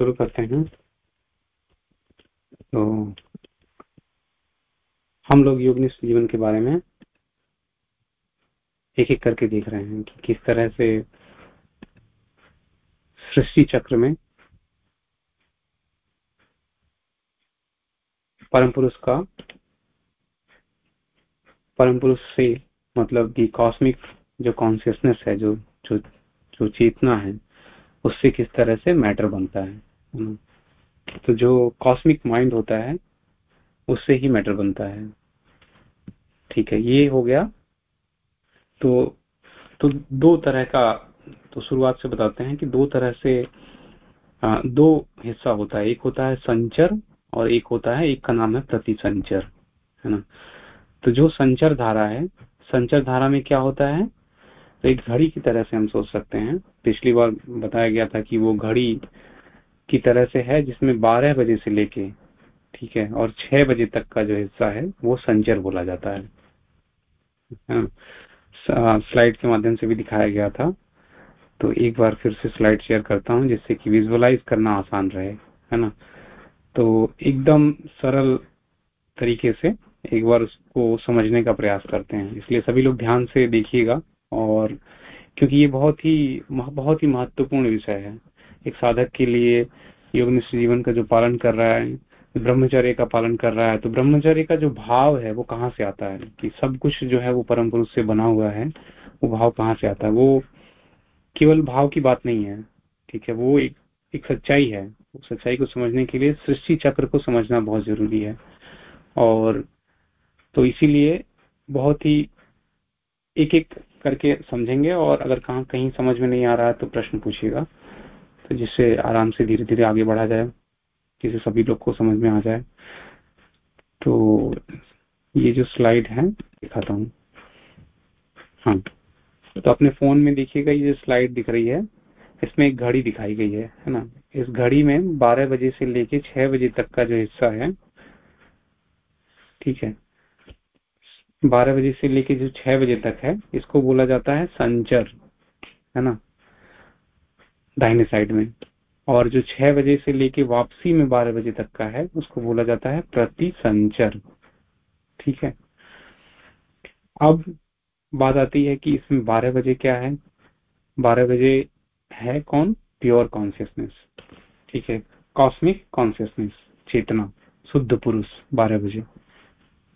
शुरू करते हैं। तो हम लोग योगनिष्ठ जीवन के बारे में एक एक करके देख रहे हैं कि किस तरह से सृष्टि चक्र में परम पुरुष का, परम पुरुष से मतलब कि कॉस्मिक जो कॉन्सियसनेस है, जो जो जो चेतना है, उससे किस तरह से मैटर बनता है। तो जो कॉस्मिक माइंड होता है उससे ही मैटर बनता है। ठीक है ये हो गया। तो तो दो तरह का तो शुरुआत से बताते हैं कि दो तरह से आ, दो हिस्सा होता है। एक होता है संचर और एक होता है एक का नाम है प्रति संचर है ना? तो जो संचर धारा है संचर धारा में क्या होता है? तो एक घड़ी की तरह से हम सोच सकते हैं। पिछली बार बताया गया था कि वो घड़ी की तरह से है, जिसमें 12 बजे से लेके, ठीक है, और 6 बजे तक का जो हिस्सा है, वो संचर बोला जाता है। स्लाइड के माध्यम से भी दिखाया गया था। तो एक बार फिर से स्लाइड शेयर करता हूँ, जिससे कि विजुअलाइज करना आसान रहे, है ना? तो एकदम सरल तरीके से एक बार उसको समझने का प्रयास करते हैं। इसलिए सभी लोग ध्यान से देखिएगा, और क्योंकि ये बहुत ही बहुत ही महत्वपूर्ण विषय है। एक साधक के लिए योग जीवन का जो पालन कर रहा है, ब्रह्मचर्य का पालन कर रहा है तो ब्रह्मचर्य का जो भाव है, वो कहाँ से आता है? कि सब कुछ जो है वो परम पुरुष से बना हुआ है, वो भाव कहाँ से आता है? वो केवल भाव की बात नहीं है, ठीक है? वो एक एक सच्चाई है। उस सच्चाई को समझने के लिए सृष्टि चक्र को समझना बहुत ज़रूरी है। और तो इसीलिए बहुत ही एक एक करके समझेंगे और अगर कहा, कहीं समझ में नहीं आ रहा है तो प्रश्न पूछिएगा। तो जिससे आराम से धीरे धीरे आगे बढ़ा जाए, जिससे सभी लोग को समझ में आ जाए। तो ये जो स्लाइड है, दिखाता हूँ। हाँ तो अपने फ़ोन में देखिएगा, ये जो स्लाइड दिख रही है, इसमें एक घड़ी दिखाई गई है है ना? इस घड़ी में 12 बजे से लेके 6 बजे तक का जो हिस्सा है, ठीक है? बारह बजे से लेके जो छह बजे तक है, इसको बोला जाता है संचर, है ना? दाहिने साइड में। और जो छह बजे से लेके वापसी में बारह बजे तक का है, उसको बोला जाता है प्रति संचर ठीक है? अब बात आती है कि इसमें बारह बजे क्या है? बारह बजे है कौन? प्योर कॉन्सियसनेस ठीक है? कॉस्मिक कॉन्सियसनेस चेतना, शुद्ध पुरुष, बारह बजे।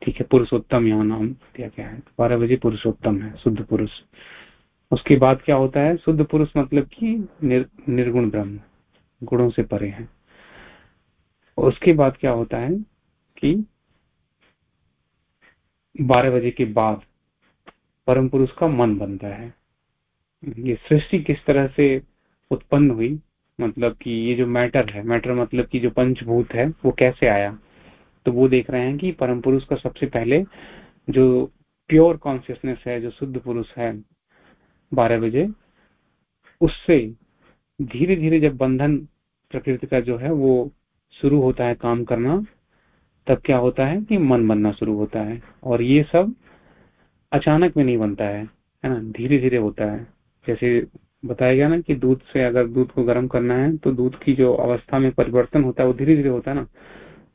ठीक है? पुरुषोत्तम यहाँ नाम दिया गया है। बारह बजे पुरुषोत्तम है, शुद्ध पुरुष। उसके बाद क्या होता है? शुद्ध पुरुष मतलब कि निर, निर्गुण ब्रह्म गुणों से परे है। उसके बाद क्या होता है कि बारह बजे के बाद परम पुरुष का मन बनता है। ये सृष्टि किस तरह से उत्पन्न हुई? मतलब कि ये जो मैटर है मैटर मतलब कि जो पंचभूत है वो कैसे आया? तो वो देख रहे हैं कि परम पुरुष का सबसे पहले जो प्योर कॉन्सियसनेस है जो शुद्ध पुरुष है बारह बजे। उससे धीरे धीरे जब बंधन प्रकृति का जो है वो शुरू होता है काम करना, तब क्या होता है कि मन बनना शुरू होता है और ये सब अचानक में नहीं बनता है है ना? धीरे धीरे होता है। जैसे बताया गया ना कि दूध से अगर दूध को गर्म करना है तो दूध की जो अवस्था में परिवर्तन होता है वो धीरे धीरे होता है ना?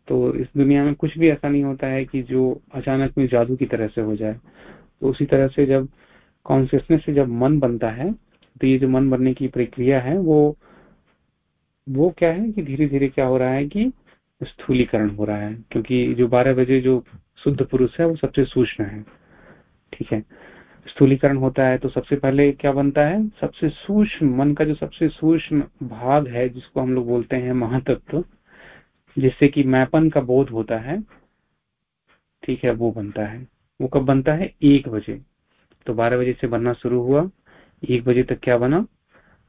तो इस दुनिया में कुछ भी ऐसा नहीं होता है कि जो अचानक में जादू की तरह से हो जाए। तो उसी तरह से जब कॉन्सियसनेस से जब मन बनता है तो ये जो मन बनने की प्रक्रिया है, वो वो क्या है कि धीरे धीरे क्या हो रहा है कि स्थूलीकरण हो रहा है, क्योंकि जो बारह बजे जो शुद्ध पुरुष है, वो सबसे सूक्ष्म है, ठीक है? स्थूलीकरण होता है तो सबसे पहले क्या बनता है? सबसे सूक्ष्म, मन का जो सबसे सूक्ष्म भाग है, जिसको हम लोग बोलते हैं महातत्व, जिससे कि मैपन का बोध होता है, ठीक है, वो बनता है। वो कब बनता है? एक बजे। तो बारह बजे से बनना शुरू हुआ। एक बजे तक क्या बना?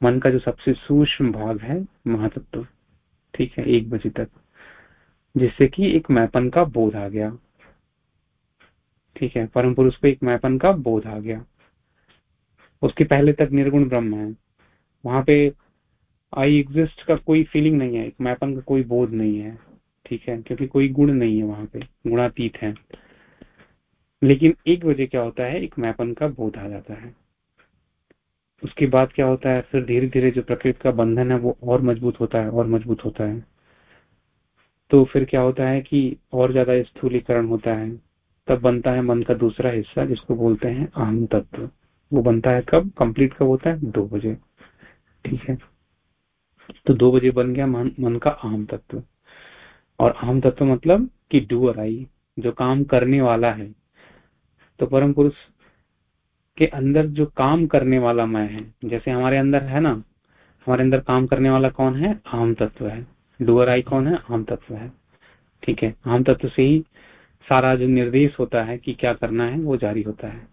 मन का जो सबसे सूक्ष्म भाग है, महातत्व। ठीक है, एक बजे तक। जिससे कि एक मैपन का बोध आ गया। ठीक है, परम पुरुष को एक मैपन का बोध आ गया। उसके पहले तक निर्गुण ब्रह्म है। वहाँ पे आई एग्जिस्ट का कोई फीलिंग नहीं है। एक मैपन का कोई बोध नहीं है। ठीक है, क्योंकि कोई गुण नहीं है वहाँ पे। गुणातीत है। लेकिन एक बजे क्या होता है एक मैपन का बोध आ जाता है। उसके बाद क्या होता है फिर धीरे धीरे जो प्रकृति का बंधन है वो और मज़बूत होता है और मज़बूत होता है। तो फिर क्या होता है कि और ज़्यादा स्थूलीकरण होता है। तब बनता है मन का दूसरा हिस्सा जिसको बोलते हैं अहम तत्व। वो बनता है कब? कंप्लीट कब होता है? दो बजे। ठीक है? तो दो बजे बन गया मन, मन का अहम तत्व। और अहम तत्व मतलब कि डूअर आई जो काम करने वाला है। तो परम पुरुष के अंदर जो काम करने वाला मैं है, जैसे हमारे अंदर है ना, हमारे अंदर काम करने वाला कौन है? आम तत्व है। डुअर आई कौन है? आम तत्व है। ठीक है, आम तत्व से ही सारा जो निर्देश होता है कि क्या करना है, वो जारी होता है।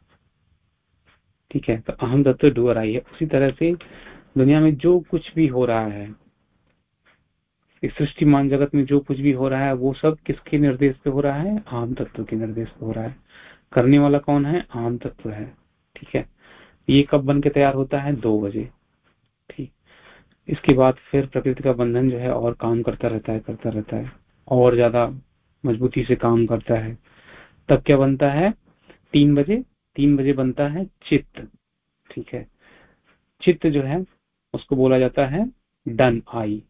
ठीक है तो अहम तत्व डुअर आई है। उसी तरह से दुनिया में जो कुछ भी हो रहा है, इस सृष्टिमान जगत में जो कुछ भी हो रहा है, वो सब किसके निर्देश पे हो रहा है? आम तत्व के निर्देश पे हो रहा है। करने वाला कौन है? आम तत्व है। ठीक है? ये कब बन के तैयार होता है? दो बजे। ठीक। इसके बाद फिर प्रकृति का बंधन जो है और काम करता रहता है, करता रहता है। और ज़्यादा मजबूती से काम करता है। तब क्या बनता है? तीन बजे। तीन बजे बनता है चित्त। ठीक है? चित्त जो है, उसको बोला जाता है डन आई।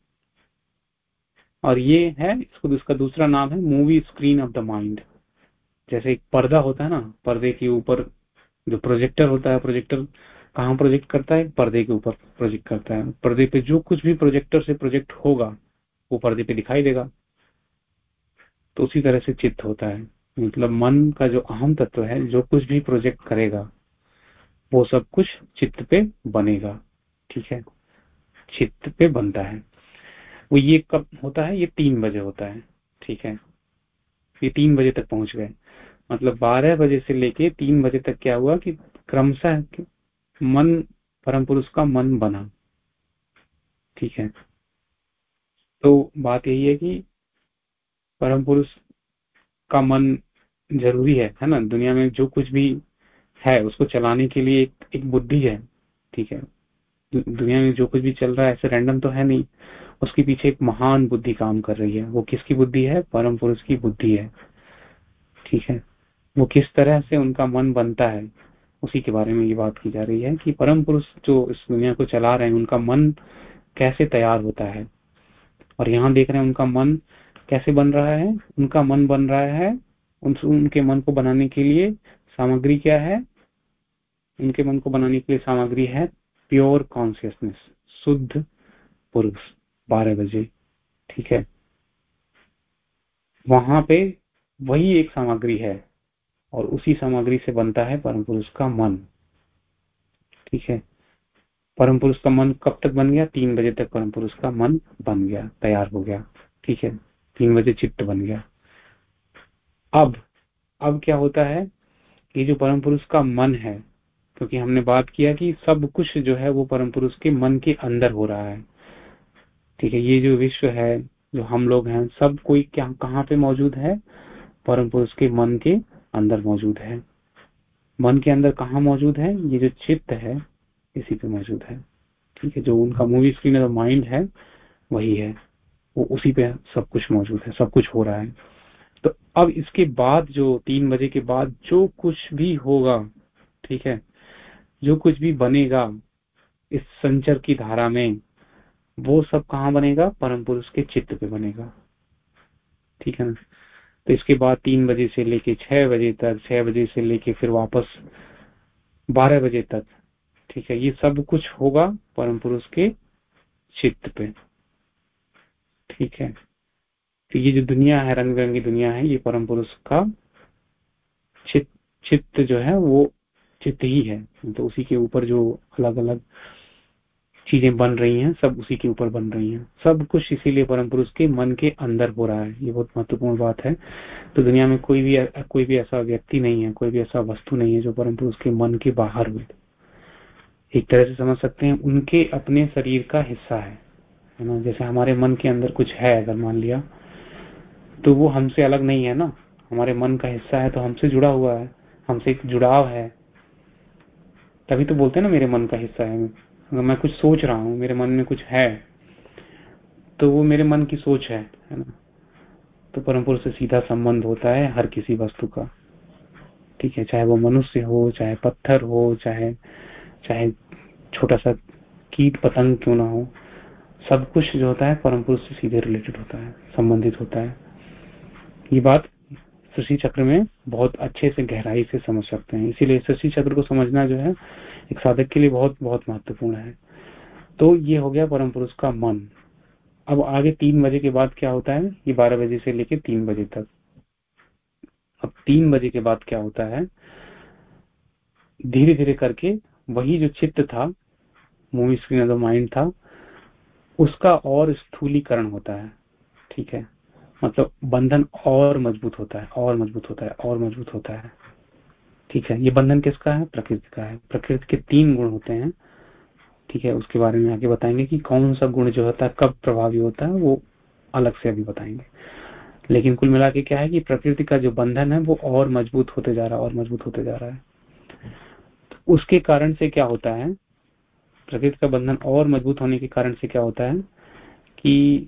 और ये है, इसको, इसका दूसरा नाम है movie screen of the mind. जैसे एक पर्दा होता है ना, पर्दे के ऊपर जो प्रोजेक्टर होता है प्रोजेक्टर कहाँ प्रोजेक्ट करता है? पर्दे के ऊपर प्रोजेक्ट करता है। पर्दे पे जो कुछ भी प्रोजेक्टर से प्रोजेक्ट होगा, वो पर्दे पे दिखाई देगा। तो उसी तरह से चित्त होता है। मतलब मन का जो अहम तत्व है, जो कुछ भी प्रोजेक्ट करेगा, वो सब कुछ चित्त पे बनेगा। ठीक है? चित्त पे बनता है। वो ये कब होता है? ये तीन बजे होता है। ठीक है? ये तीन बजे तक पहुँच गए। मतलब बारह बजे से लेके तीन बजे तक क्या हुआ कि क्रमशः मन परम पुरुष का मन बना। ठीक है? तो बात यही है कि परम पुरुष का मन ज़रूरी है है ना? दुनिया में जो कुछ भी है उसको चलाने के लिए एक, एक बुद्धि है। ठीक है? दुनिया में जो कुछ भी चल रहा है ऐसे रैंडम तो है नहीं। उसके पीछे एक महान बुद्धि काम कर रही है। वो किसकी बुद्धि है? परम पुरुष की बुद्धि है। ठीक है? वो किस तरह से उनका मन बनता है उसी के बारे में ये बात की जा रही है कि परम पुरुष जो इस दुनिया को चला रहे हैं उनका मन कैसे तैयार होता है? और यहाँ देख रहे हैं उनका मन कैसे बन रहा है? उनका मन बन रहा है उन, उनके मन को बनाने के लिए सामग्री क्या है? उनके मन को बनाने के लिए सामग्री है प्योर कॉन्सियसनेस शुद्ध पुरुष बारह बजे ठीक है? वहाँ पे वही एक सामग्री है। और उसी सामग्री से बनता है परम पुरुष का मन। ठीक है? परम पुरुष का मन कब तक बन गया? तीन बजे तक परम पुरुष का मन बन गया, तैयार हो गया। ठीक है? तीन बजे चित्त बन गया। अब अब क्या होता है कि जो परम पुरुष का मन है, क्योंकि हमने बात किया कि सब कुछ जो है वो परम पुरुष के मन के अंदर हो रहा है। ठीक है? ये जो विश्व है, जो हम लोग हैं, सब कोई क्या, कहाँ पे मौजूद है? परम पुरुष के मन के अंदर मौजूद है। मन के अंदर कहा मौजूद है? ये जो चित्त है, इसी पे मौजूद है। ठीक है, जो उनका मूवी स्क्रीन ऑफ़ माइंड है, वही है। वो उसी पे सब कुछ मौजूद है, सब कुछ हो रहा है। तो अब इसके बाद जो तीन बजे के बाद जो कुछ भी होगा, ठीक है, जो कुछ भी बनेगा इस संचर की धारा में, वो सब कहाँ बनेगा? परम पुरुष के चित्त पे बनेगा। ठीक है ना? तो इसके बाद तीन बजे से लेके छह बजे तक, छह बजे से लेके फिर वापस बारह बजे तक, ठीक है, ये सब कुछ होगा परम पुरुष के चित्त पे, ठीक है। तो ये जो दुनिया है रंग बिरंगी दुनिया है, ये परम पुरुष का चित्त चित्त जो है वो चित्त ही है। तो उसी के ऊपर जो अलग अलग चीज़ें बन रही हैं, सब उसी के ऊपर बन रही हैं। सब कुछ इसीलिए परम पुरुष के मन के अंदर हो रहा है। ये बहुत महत्वपूर्ण बात है। तो दुनिया में कोई भी कोई भी ऐसा व्यक्ति नहीं है, कोई भी ऐसा वस्तु नहीं है जो परम पुरुष के मन के बाहर हुए। एक तरह से समझ सकते हैं, उनके अपने शरीर का हिस्सा है। है ना? जैसे हमारे मन के अंदर कुछ है, अगर मान लिया तो वो हमसे अलग नहीं है ना? हमारे मन का हिस्सा है तो हमसे जुड़ा हुआ है, हमसे एक जुड़ाव है। तभी तो बोलते हैं ना, मेरे मन का हिस्सा है। अगर मैं कुछ सोच रहा हूँ, मेरे मन में कुछ है तो वो मेरे मन की सोच है है ना? तो परम पुरुष से सीधा संबंध होता है हर किसी वस्तु का। ठीक है? चाहे वो मनुष्य हो, चाहे पत्थर हो, चाहे चाहे छोटा सा कीट पतंग क्यों ना हो, सब कुछ जो होता है परम पुरुष से सीधे रिलेटेड होता है, संबंधित होता है। ये बात सृष्टि चक्र में बहुत अच्छे से गहराई से समझ सकते हैं। इसीलिए सृष्टि चक्र को समझना जो है एक साधक के लिए बहुत बहुत महत्वपूर्ण है। तो ये हो गया परम पुरुष का मन। अब आगे तीन बजे के बाद क्या होता है? ये बारह बजे से लेके तीन बजे तक। अब तीन बजे के बाद क्या होता है? धीरे धीरे करके वही जो चित्त था मूवी स्क्रीन ऑफ़ माइंड था, उसका और स्थूलीकरण होता है। ठीक है? मतलब बंधन और मज़बूत होता है, और मज़बूत होता है, और मज़बूत होता है। ठीक है, ये बंधन किसका है? प्रकृति का है। प्रकृति के तीन गुण होते हैं। ठीक है, उसके बारे में आगे बताएँगे कि कौन सा गुण जो होता है, कब प्रभावी होता है, वो अलग से अभी बताएँगे। लेकिन कुल मिला के क्या है कि प्रकृति का जो बंधन है, वो और मज़बूत होते जा रहा है, और मज़बूत होते जा रहा है। तो उसके कारण से क्या होता है? प्रकृति का बंधन और मज़बूत होने के कारण से क्या होता है कि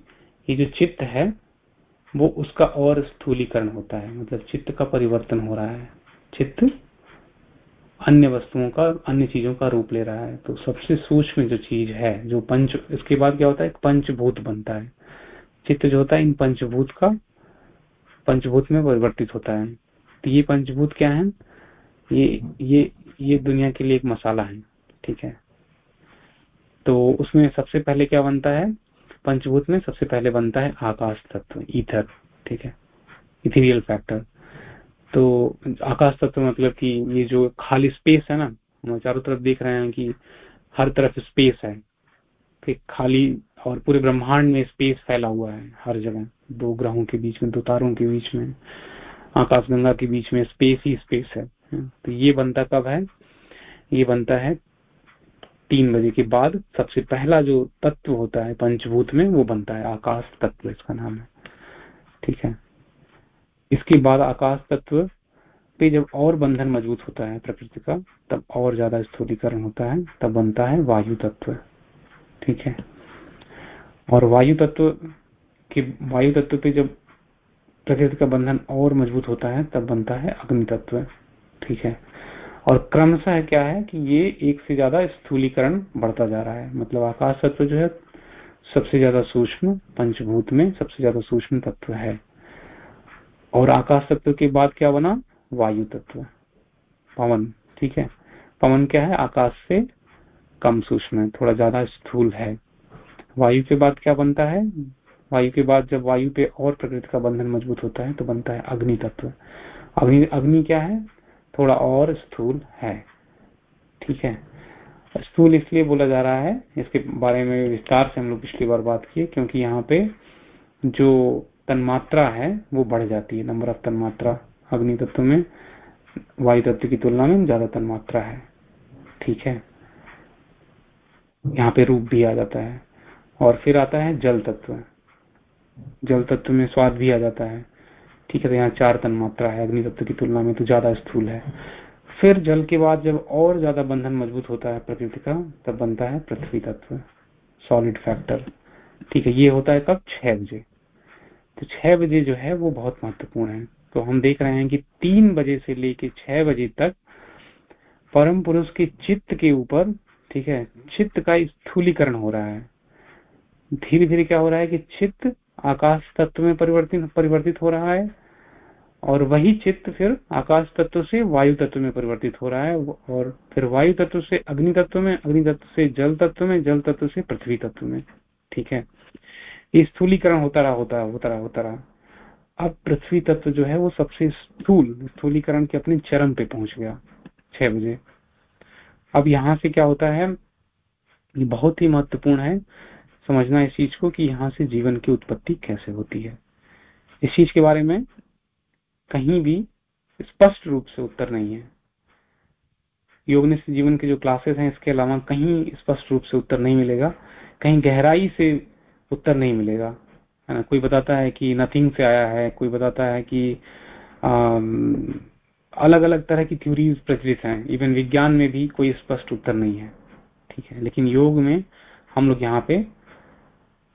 ये जो चित्त है, वो उसका और स्थूलीकरण होता है। मतलब चित्त का परिवर्तन हो रहा है। चित्त अन्य वस्तुओं का, अन्य चीज़ों का रूप ले रहा है। तो सबसे सूक्ष्म जो चीज़ है, जो पंच, इसके बाद क्या होता है? पंचभूत बनता है। चित्त जो होता है, इन पंचभूत का, पंचभूत में परिवर्तित होता है। तो ये पंचभूत क्या है? ये ये ये दुनिया के लिए एक मसाला है, ठीक है? तो उसमें सबसे पहले क्या बनता है? पंचभूत में सबसे पहले बनता है आकाश तत्व, ईथर, ठीक है? Ethereal factor. तो आकाश तत्व मतलब कि ये जो खाली स्पेस है ना, हम चारों तरफ़ देख रहे हैं कि हर तरफ़ स्पेस है। फिर खाली और पूरे ब्रह्मांड में स्पेस फैला हुआ है हर जगह। दो ग्रहों के बीच में, दो तारों के बीच में, आकाश गंगा के बीच में स्पेस ही स्पेस है। तो ये बनता कब है? ये बनता है तीन बजे के बाद। सबसे पहला जो तत्व होता है पंचभूत में, वो बनता है आकाश तत्व, इसका नाम है। ठीक है? इसके बाद आकाश तत्व पे जब और बंधन मज़बूत होता है प्रकृति का, तब और ज़्यादा स्थूलीकरण होता है, तब बनता है वायु तत्व। ठीक है? और वायु तत्व के, वायु तत्व पे जब प्रकृति का बंधन और मज़बूत होता है, तब बनता है अग्नि तत्व। ठीक है? और क्रमशः क्या है कि ये एक से ज़्यादा स्थूलीकरण बढ़ता जा रहा है। मतलब आकाश तत्व जो है, सबसे ज़्यादा सूक्ष्म पंचभूत में सबसे ज़्यादा सूक्ष्म तत्व है। और आकाश तत्व के बाद क्या बना? वायु तत्व पवन, ठीक है? पवन क्या है? आकाश से कम सूक्ष्म है, थोड़ा ज़्यादा स्थूल है। वायु के बाद क्या बनता है? वायु के बाद जब वायु पे और प्रकृति का बंधन मज़बूत होता है तो बनता है अग्नि तत्व अग्नि अग्नि क्या है? थोड़ा और स्थूल है, ठीक है? स्थूल इसलिए बोला जा रहा है, इसके बारे में विस्तार से हम लोग पिछली बार बात किए, क्योंकि यहाँ पे जो तन्मात्रा है, वो बढ़ जाती है। नंबर ऑफ़ तन्मात्रा अग्नि तत्व में वायु तत्व की तुलना में ज़्यादा तन्मात्रा है। ठीक है? यहाँ पे रूप भी आ जाता है। और फिर आता है जल तत्व। जल तत्व में स्वाद भी आ जाता है। ठीक है तो यहाँ चार तन मात्रा है अग्नि तत्व की तुलना में तो ज़्यादा स्थूल है। फिर जल के बाद जब और ज़्यादा बंधन मज़बूत होता है प्रकृति का, तब बनता है पृथ्वी तत्व। सॉलिड फैक्टर ठीक है, ये होता है कब? छह बजे। तो छह बजे जो है वो बहुत महत्वपूर्ण है। तो हम देख रहे हैं कि तीन बजे से लेके छह बजे तक परम पुरुष के चित्त के ऊपर, ठीक है, चित्त का स्थूलीकरण हो रहा है। धीरे धीरे क्या हो रहा है कि चित्त आकाश तत्व में परिवर्तित परिवर्तित हो रहा है और वही चित्त फिर आकाश तत्व से वायु तत्व में परिवर्तित हो रहा है और फिर वायु तत्व से अग्नि तत्व में, अग्नि तत्व से जल तत्व में, जल तत्व से पृथ्वी तत्व में, ठीक है। स्थूलीकरण होता रहा होता रहा होता रहा होता रहा। अब पृथ्वी तत्व जो है वो सबसे स्थूल, स्थूलीकरण के अपने चरम पे पहुँच गया, छह बजे। अब यहाँ से क्या होता है? ये बहुत ही महत्वपूर्ण है। समझना इस चीज़ को कि यहाँ से जीवन की उत्पत्ति कैसे होती है। इस चीज़ के बारे में कहीं भी स्पष्ट रूप से उत्तर नहीं है। योगनिष्ठ जीवन के जो क्लासेस हैं, इसके अलावा कहीं स्पष्ट रूप से उत्तर नहीं मिलेगा। कहीं गहराई से उत्तर नहीं मिलेगा, है ना? कोई बताता है कि नथिंग से आया है, कोई बताता है कि अलग अलग तरह की थ्योरीज प्रचलित हैं। इवन विज्ञान में भी कोई स्पष्ट उत्तर नहीं है, ठीक है? लेकिन योग में हम लोग यहाँ पे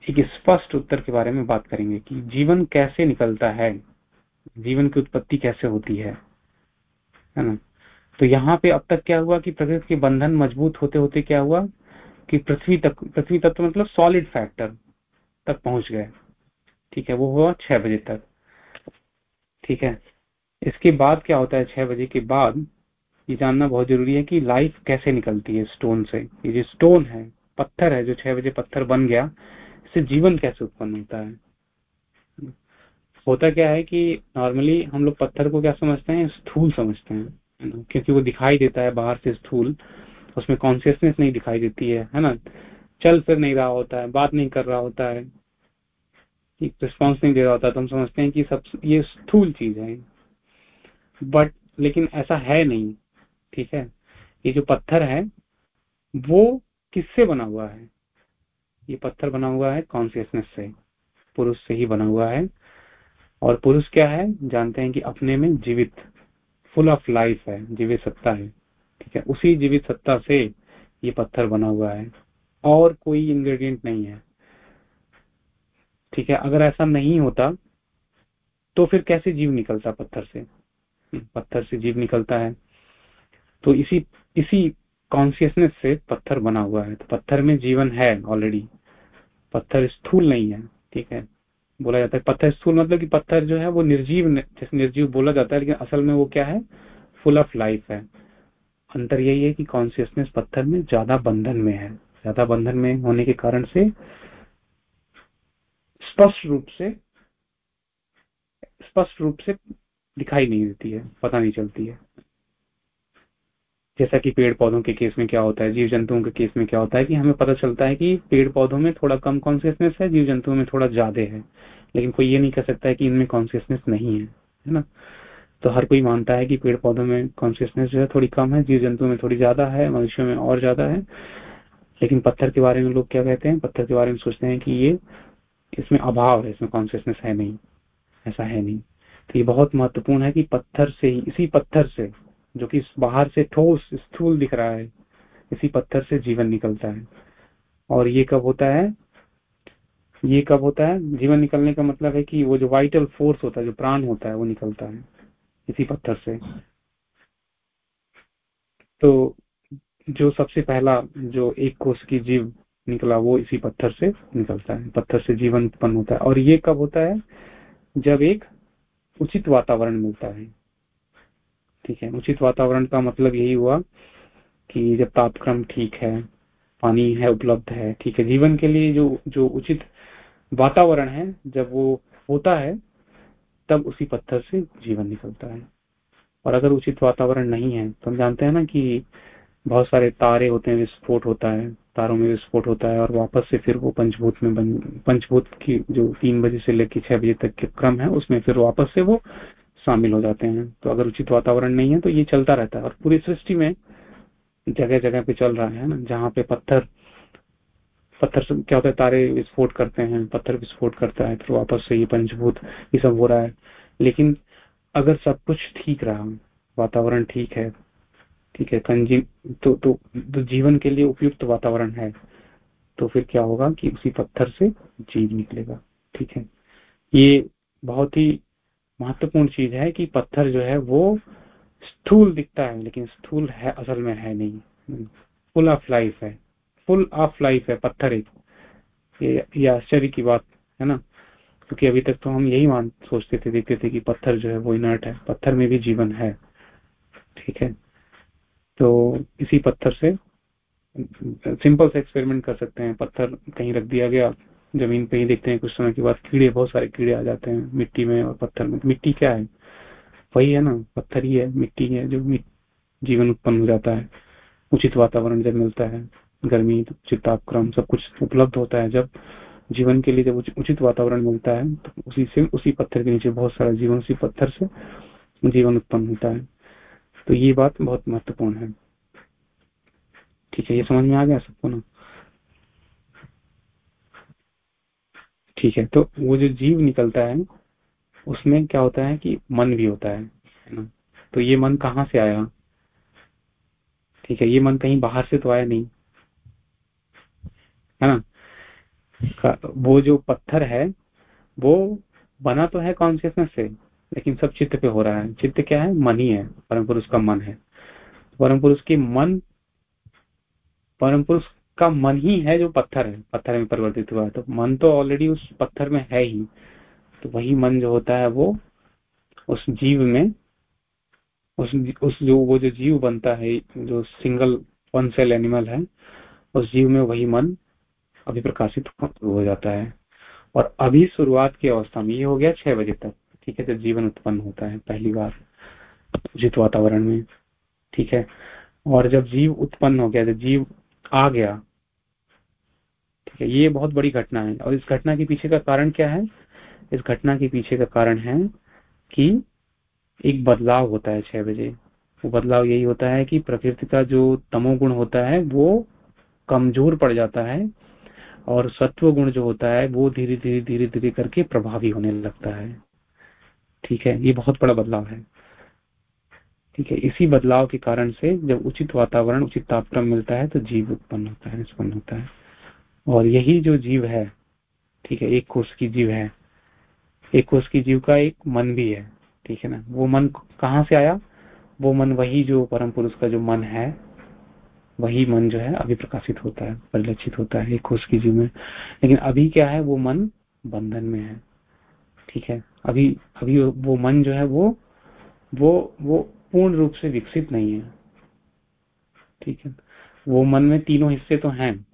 एक स्पष्ट उत्तर के बारे में बात करेंगे कि जीवन कैसे निकलता है, जीवन की उत्पत्ति कैसे होती है है ना? तो यहाँ पे अब तक क्या हुआ कि प्रकृति के बंधन मज़बूत होते होते क्या हुआ कि पृथ्वी तक, पृथ्वी तत्व मतलब सॉलिड फैक्टर तक पहुँच गए। ठीक है, वो हुआ छह बजे तक। ठीक है, इसके बाद क्या होता है छह बजे के बाद? ये जानना बहुत ज़रूरी है कि लाइफ कैसे निकलती है स्टोन से। ये जो स्टोन है, पत्थर है, जो छह बजे पत्थर बन गया, इससे जीवन कैसे उत्पन्न होता है? होता क्या है कि नॉर्मली हम लोग पत्थर को क्या समझते हैं? स्थूल समझते हैं क्योंकि वो दिखाई देता है बाहर से स्थूल, उसमें कॉन्सियसनेस नहीं दिखाई देती है है ना? चल फिर नहीं रहा होता है, बात नहीं कर रहा होता है। रिस्पॉन्स नहीं दे रहा होता तो हम समझते हैं कि सब, ये स्थूल चीज़ है। बट लेकिन ऐसा है नहीं, ठीक है? ये जो पत्थर है, वो किससे बना हुआ है? ये पत्थर बना हुआ है कॉन्सियसनेस से, पुरुष से ही बना हुआ है। और पुरुष क्या है? जानते हैं कि अपने में जीवित फुल ऑफ़ लाइफ है, जीवित सत्ता है, ठीक है? उसी जीवित सत्ता से ये पत्थर बना हुआ है। और कोई इंग्रेडिएंट नहीं है। ठीक है? अगर ऐसा नहीं होता तो फिर कैसे जीव निकलता पत्थर से? पत्थर से जीव निकलता है। तो इसी इसी कॉन्सियसनेस से पत्थर बना हुआ है। तो पत्थर में जीवन है ऑलरेडी पत्थर स्थूल नहीं है, ठीक है? बोला जाता है पत्थर स्थूल मतलब कि पत्थर जो है वो निर्जीव जैसे निर्जीव बोला जाता है, लेकिन असल में वो क्या है? फुल ऑफ़ लाइफ है। अंतर यही है कि कॉन्सियसनेस पत्थर में ज़्यादा बंधन में है। ज़्यादा बंधन में होने के कारण से स्पष्ट रूप से, स्पष्ट रूप से दिखाई नहीं देती है, पता नहीं चलती है। जैसा कि पेड़ पौधों के केस में क्या होता है जीव जंतुओं के केस में क्या होता है कि हमें पता चलता है कि पेड़ पौधों में थोड़ा कम कॉन्सियसनेस है जीव जंतुओं में थोड़ा ज़्यादा है। लेकिन कोई ये नहीं कह सकता है कि इनमें कॉन्सियसनेस नहीं है है ना? तो हर कोई मानता है कि पेड़ पौधों में कॉन्सियसनेस जो है थोड़ी कम है जीव जंतुओं में थोड़ी ज़्यादा है, मनुष्यों में और ज़्यादा है। लेकिन पत्थर के बारे में लोग क्या कहते हैं? पत्थर के बारे में सोचते हैं कि ये इसमें अभाव है, इसमें कॉन्सियसनेस है नहीं, ऐसा है नहीं। तो ये बहुत महत्वपूर्ण है कि पत्थर से ही, इसी पत्थर से, जो कि बाहर से ठोस स्थूल दिख रहा है, इसी पत्थर से जीवन निकलता है। और ये कब होता है? ये कब होता है? जीवन निकलने का मतलब है कि वो जो वाइटल फोर्स होता है, जो प्राण होता है, वो निकलता है, इसी पत्थर से। तो जो सबसे पहला जो एक कोष की जीव निकला, वो इसी पत्थर से निकलता है, पत्थर से जीवन उत्पन्न होता है। और ये कब होता है? जब एक उचित वातावरण मिलता है। ठीक है, उचित वातावरण का मतलब यही हुआ कि जब तापक्रम ठीक है, पानी है, उपलब्ध है, ठीक है, जीवन के लिए जो जो उचित वातावरण है, जब वो होता है, तब उसी पत्थर से जीवन निकलता है। और अगर उचित वातावरण नहीं है तो हम जानते हैं ना कि बहुत सारे तारे होते हैं, विस्फोट होता है, तारों में विस्फोट होता है और वापस से फिर वो पंचभूत में बन, पंचभूत की जो तीन बजे से लेकर छह बजे तक के क्रम है, उसमें फिर वापस से वो शामिल हो जाते हैं। तो अगर उचित वातावरण नहीं है तो ये चलता रहता है और पूरी सृष्टि में जगह जगह पे चल रहा है ना, जहाँ पे पत्थर पत्थर से क्या होता है, तारे विस्फोट करते हैं, पत्थर विस्फोट करता है, फिर वापस से ये पंचभूत, ये सब हो रहा है। लेकिन अगर सब कुछ ठीक रहा, वातावरण ठीक है ठीक है कंजी तो, तो, तो जीवन के लिए उपयुक्त वातावरण है। तो फिर क्या होगा कि उसी पत्थर से जीव निकलेगा ठीक है? ये बहुत ही महत्वपूर्ण चीज़ है कि पत्थर जो है वो स्थूल दिखता है लेकिन स्थूल है असल में है नहीं। फुल ऑफ़ लाइफ है। फुल ऑफ़ लाइफ है पत्थर एक। ये, ये आश्चर्य की बात है ना? क्योंकि अभी तक तो हम यही मान सोचते थे देखते थे कि पत्थर जो है वो इनर्ट है पत्थर में भी जीवन है ठीक है? तो इसी पत्थर से, सिंपल से एक्सपेरिमेंट कर सकते हैं। पत्थर कहीं रख दिया गया, ज़मीन पे ही देखते हैं कुछ समय के बाद, कीड़े, बहुत सारे कीड़े आ जाते हैं मिट्टी में और पत्थर में। मिट्टी क्या है? वही है ना, पत्थर ही है, मिट्टी है, जो जीवन उत्पन्न हो जाता है। उचित वातावरण जब मिलता है, गर्मी, उचित तापक्रम, सब कुछ उपलब्ध होता है। जब जीवन के लिए जब उचित वातावरण मिलता है तो उसी से, उसी पत्थर के नीचे बहुत सारा जीवन, उसी पत्थर से जीवन उत्पन्न होता है। तो ये बात बहुत महत्वपूर्ण है। ठीक है, ये समझ में आ गया सबको ना? ठीक है तो वो जो जीव निकलता है, उसमें क्या होता है कि मन भी होता है है ना? तो ये मन कहाँ से आया? ठीक है, ये मन कहीं बाहर से तो आया नहीं, है ना? वो जो पत्थर है, वो बना तो है कॉन्सियसनेस से लेकिन सब चित्त पे हो रहा है। चित्त क्या है? मन ही है। परम पुरुष का मन है। परम पुरुष के मन परम पुरुष का मन ही है जो पत्थर है। पत्थर में परिवर्तित हुआ है। तो मन तो ऑलरेडी उस पत्थर में है ही। तो वही मन जो होता है वो उस जीव में, उस उस जो, वो जो जीव बनता है, जो सिंगल वन सेल एनिमल है, उस जीव में वही मन अभी प्रकाशित हो जाता है। और अभी शुरुआत की अवस्था में, ये हो गया छह बजे तक। ठीक है, जब जीवन उत्पन्न होता है, पहली बार उचित वातावरण में, ठीक है? और जब जीव उत्पन्न हो गया, जब जीव आ गया, ठीक है, ये बहुत बड़ी घटना है। और इस घटना के पीछे का कारण क्या है? इस घटना के पीछे का कारण है कि एक बदलाव होता है छह बजे। वो बदलाव यही होता है कि प्रकृति का जो तमोगुण होता है, वो कमज़ोर पड़ जाता है और सत्व गुण जो होता है, वो धीरे धीरे धीरे धीरे करके प्रभावी होने लगता है। ठीक है, ये बहुत बड़ा बदलाव है। ठीक है, इसी बदलाव के कारण से जब उचित वातावरण, उचित तापक्रम मिलता है तो जीव उत्पन्न होता है, निष्पन्न होता है। और यही जो जीव है, ठीक है, एक कोष की जीव है, एक कोष की जीव का एक मन भी है, ठीक है ना? वो मन कहाँ से आया? वो मन वही जो परम पुरुष का जो मन है, वही मन जो है, अभी प्रकाशित होता है, परिलक्षित होता है, एक कोष की जीव में। लेकिन अभी क्या है? वो मन बंधन में है, ठीक है? अभी अभी वो मन जो है वो वो वो पूर्ण रूप से विकसित नहीं है। ठीक है? वो मन में तीनों हिस्से तो हैं।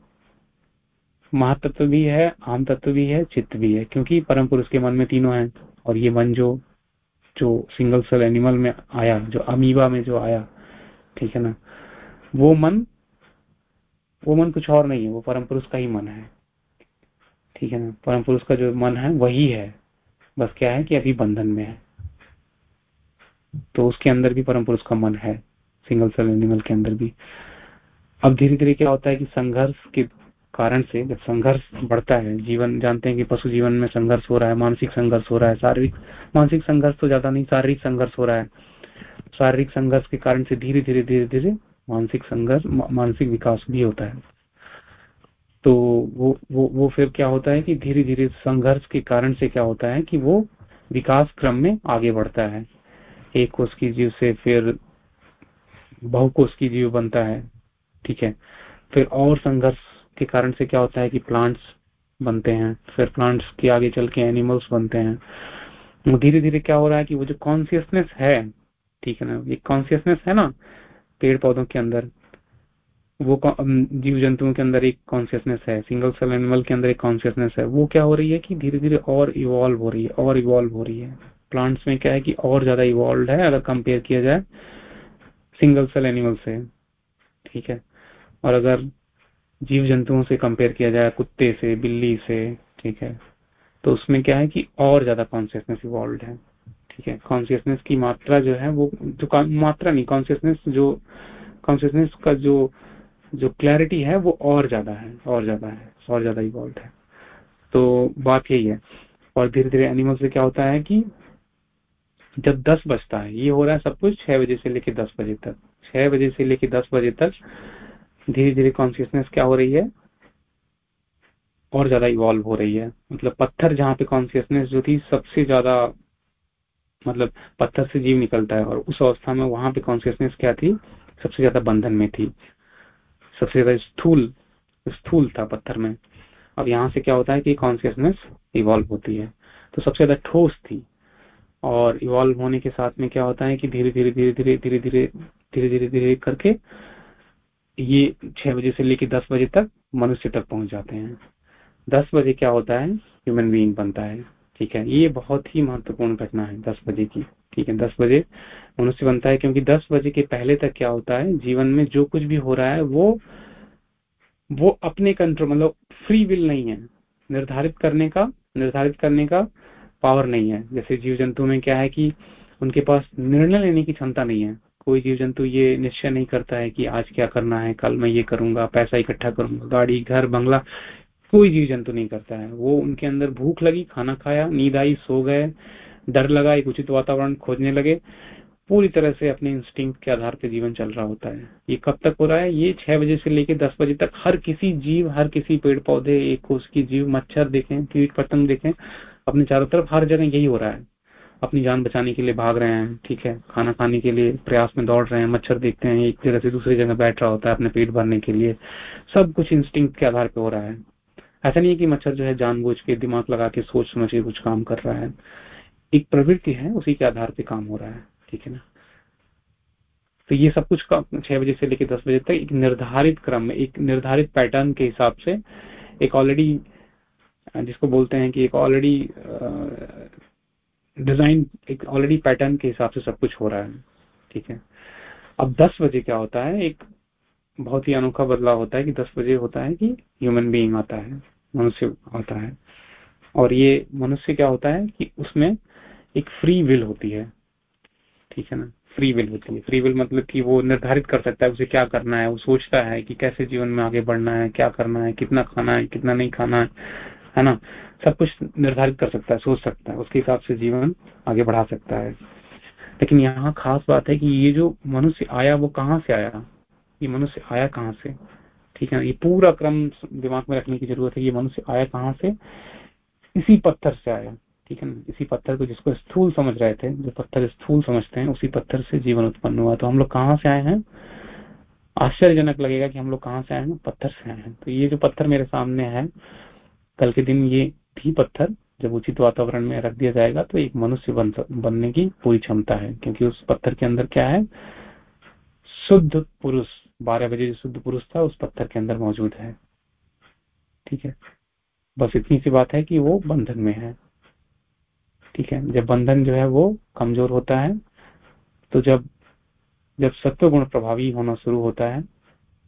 महातत्व भी है आम तत्व भी है, चित्त भी है, क्योंकि परम पुरुष के मन में तीनों हैं। और ये मन जो जो सिंगल सेल एनिमल में आया, जो अमीबा में जो आया, ठीक है ना? वो मन वो मन कुछ और नहीं है, वो परम पुरुष का ही मन है। ठीक है ना? परम पुरुष का जो मन है, वही है। बस क्या है कि अभी बंधन में है। तो उसके अंदर भी परम पुरुष का मन है सिंगल सेल एनिमल के अंदर भी। अब धीरे धीरे क्या होता है कि संघर्ष के कारण से जब संघर्ष बढ़ता है, जीवन, जानते हैं कि पशु जीवन में संघर्ष हो रहा है, मानसिक संघर्ष हो रहा है, शारीरिक, मानसिक संघर्ष तो ज़्यादा नहीं, शारीरिक संघर्ष हो रहा है। शारीरिक संघर्ष के कारण से धीरे धीरे धीरे धीरे मानसिक संघर्ष मानसिक विकास भी होता है। तो वो वो वो फिर क्या होता है कि धीरे धीरे संघर्ष के कारण से क्या होता है कि वो विकास क्रम में आगे बढ़ता है। एक कोष की जीव से फिर बहु बहुकोष की जीव बनता है, ठीक है। फिर और संघर्ष के कारण से क्या होता है कि प्लांट्स बनते हैं, फिर प्लांट्स के आगे चल के एनिमल्स बनते हैं। धीरे धीरे क्या हो रहा है कि वो जो कॉन्सियसनेस है, ठीक है ना, ये कॉन्सियसनेस है ना पेड़ पौधों के अंदर वो जीव जंतुओं के अंदर एक कॉन्सियसनेस है सिंगल सेल एनिमल के अंदर एक कॉन्सियसनेस है, वो क्या हो रही है कि धीरे धीरे और इवॉल्व हो रही है, और इवॉल्व हो रही है। प्लांट्स में क्या है कि और ज़्यादा इवॉल्व है, अगर कंपेयर किया जाए सिंगल सेल एनिमल से, ठीक है? और अगर जीव जंतुओं से कंपेयर किया जाए, कुत्ते से, बिल्ली से, ठीक है? तो उसमें क्या है कि और ज़्यादा कॉन्सियसनेस इवॉल्व है, ठीक है? कॉन्सियसनेस की मात्रा जो है, वो, जो मात्रा नहीं कॉन्सियसनेस जो कॉन्सियसनेस का जो जो क्लैरिटी है, वो और ज़्यादा है, और ज़्यादा है, और ज़्यादा इवॉल्व है। तो बात यही है। और धीरे धीरे एनिमल से क्या होता है कि जब दस बजता है, ये हो रहा है सब कुछ छह बजे से लेके दस बजे तक। छह बजे से लेके दस बजे तक धीरे धीरे कॉन्सियसनेस क्या हो रही है? और ज़्यादा इवॉल्व हो रही है। मतलब पत्थर जहाँ पे कॉन्सियसनेस जो थी, सबसे ज़्यादा मतलब पत्थर से जीव निकलता है और उस अवस्था में वहाँ पे कॉन्सियसनेस क्या थी? सबसे ज़्यादा बंधन में थी। सबसे ज़्यादा स्थूल स्थूल था पत्थर में। अब यहाँ से क्या होता है कि कॉन्सियसनेस इवॉल्व होती है। तो सबसे ज़्यादा ठोस थी। और इवॉल्व होने के साथ में क्या होता है कि धीरे धीरे धीरे धीरे धीरे धीरे धीरे धीरे धीरे करके ये छह बजे से लेकर दस बजे तक मनुष्य तक पहुँच जाते हैं। दस बजे क्या होता है? ह्यूमन बीइंग बनता है। ठीक है? ये बहुत ही महत्वपूर्ण घटना है दस बजे की। ठीक है, दस बजे मनुष्य बनता है, क्योंकि दस बजे के पहले तक क्या होता है, जीवन में जो कुछ भी हो रहा है, वो वो अपने कंट्रोल मतलब फ्री विल नहीं है। निर्धारित करने का, निर्धारित करने का पावर नहीं है। जैसे जीव जंतु में क्या है कि उनके पास निर्णय लेने की क्षमता नहीं है। कोई जीव जंतु ये निश्चय नहीं करता है कि आज क्या करना है, कल मैं ये करूँगा, पैसा इकट्ठा करूँगा, गाड़ी, घर, बंगला, कोई जीव जंतु नहीं करता है। वो उनके अंदर भूख लगी, खाना खाया, नींद आई, सो गए डर लगा, एक उचित वातावरण खोजने लगे। पूरी तरह से अपने इंस्टिंग के आधार पर जीवन चल रहा होता है। ये कब तक हो रहा है? ये छह बजे से लेकर दस बजे तक हर किसी जीव, हर किसी पेड़ पौधे, एक कोष की जीव, मच्छर देखें, कीट पतंग देखें, अपने चारों तरफ़ हर जगह यही हो रहा है। अपनी जान बचाने के लिए भाग रहे हैं, ठीक है? खाना खाने के लिए प्रयास में दौड़ रहे हैं, मच्छर देखते हैं, एक जगह से दूसरी जगह बैठ रहा होता है अपने पेट भरने के लिए। सब कुछ इंस्टिंक्ट के आधार पे हो रहा है। ऐसा नहीं है कि मच्छर जो है जानबूझ के दिमाग लगा के सोच समझ के कुछ काम कर रहा है। एक प्रवृत्ति है, उसी के आधार पे काम हो रहा है, ठीक है ना? तो ये सब कुछ छह बजे से लेकर दस बजे तक एक निर्धारित क्रम में, एक निर्धारित पैटर्न के हिसाब से एक ऑलरेडी जिसको बोलते हैं कि एक ऑलरेडी डिज़ाइन एक ऑलरेडी पैटर्न के हिसाब से सब कुछ हो रहा है, ठीक है? अब दस बजे क्या होता है, एक बहुत ही अनोखा बदलाव होता है कि दस बजे होता है कि ह्यूमन बीइंग आता है, मनुष्य आता है। और ये मनुष्य क्या होता है कि उसमें एक फ्री विल होती है। ठीक है ना? फ्री विल होती है। फ्री विल मतलब कि वो निर्धारित कर सकता है उसे क्या करना है, वो सोचता है कि कैसे जीवन में आगे बढ़ना है, क्या करना है, कितना खाना है, कितना नहीं खाना है है ना? सब कुछ निर्धारित कर सकता है, सोच सकता है, उसके हिसाब से जीवन आगे बढ़ा सकता है। लेकिन यहाँ खास बात है कि ये जो मनुष्य आया, वो कहाँ से आया? ये मनुष्य आया कहाँ से? ठीक है ना? ये पूरा क्रम दिमाग में रखने की ज़रूरत है ये मनुष्य आया कहाँ से? इसी पत्थर से आया। ठीक है ना इसी पत्थर को जिसको स्थूल समझ रहे थे, जो पत्थर स्थूल समझते हैं, उसी पत्थर से जीवन उत्पन्न हुआ। तो हम लोग कहाँ से आए हैं? आश्चर्यजनक लगेगा कि हम लोग कहाँ से आए हैं? पत्थर से आए हैं। तो ये जो पत्थर मेरे सामने है, कल के दिन ये भी पत्थर, जब उचित वातावरण में रख दिया जाएगा तो एक मनुष्य बन, बनने की पूरी क्षमता है। क्योंकि उस पत्थर के अंदर क्या है? शुद्ध पुरुष, बारह बजे जो शुद्ध पुरुष था, उस पत्थर के अंदर मौजूद है। ठीक है? बस इतनी सी बात है कि वो बंधन में है। ठीक है? जब बंधन जो है वो कमज़ोर होता है तो जब जब सत्व गुण प्रभावी होना शुरू होता है,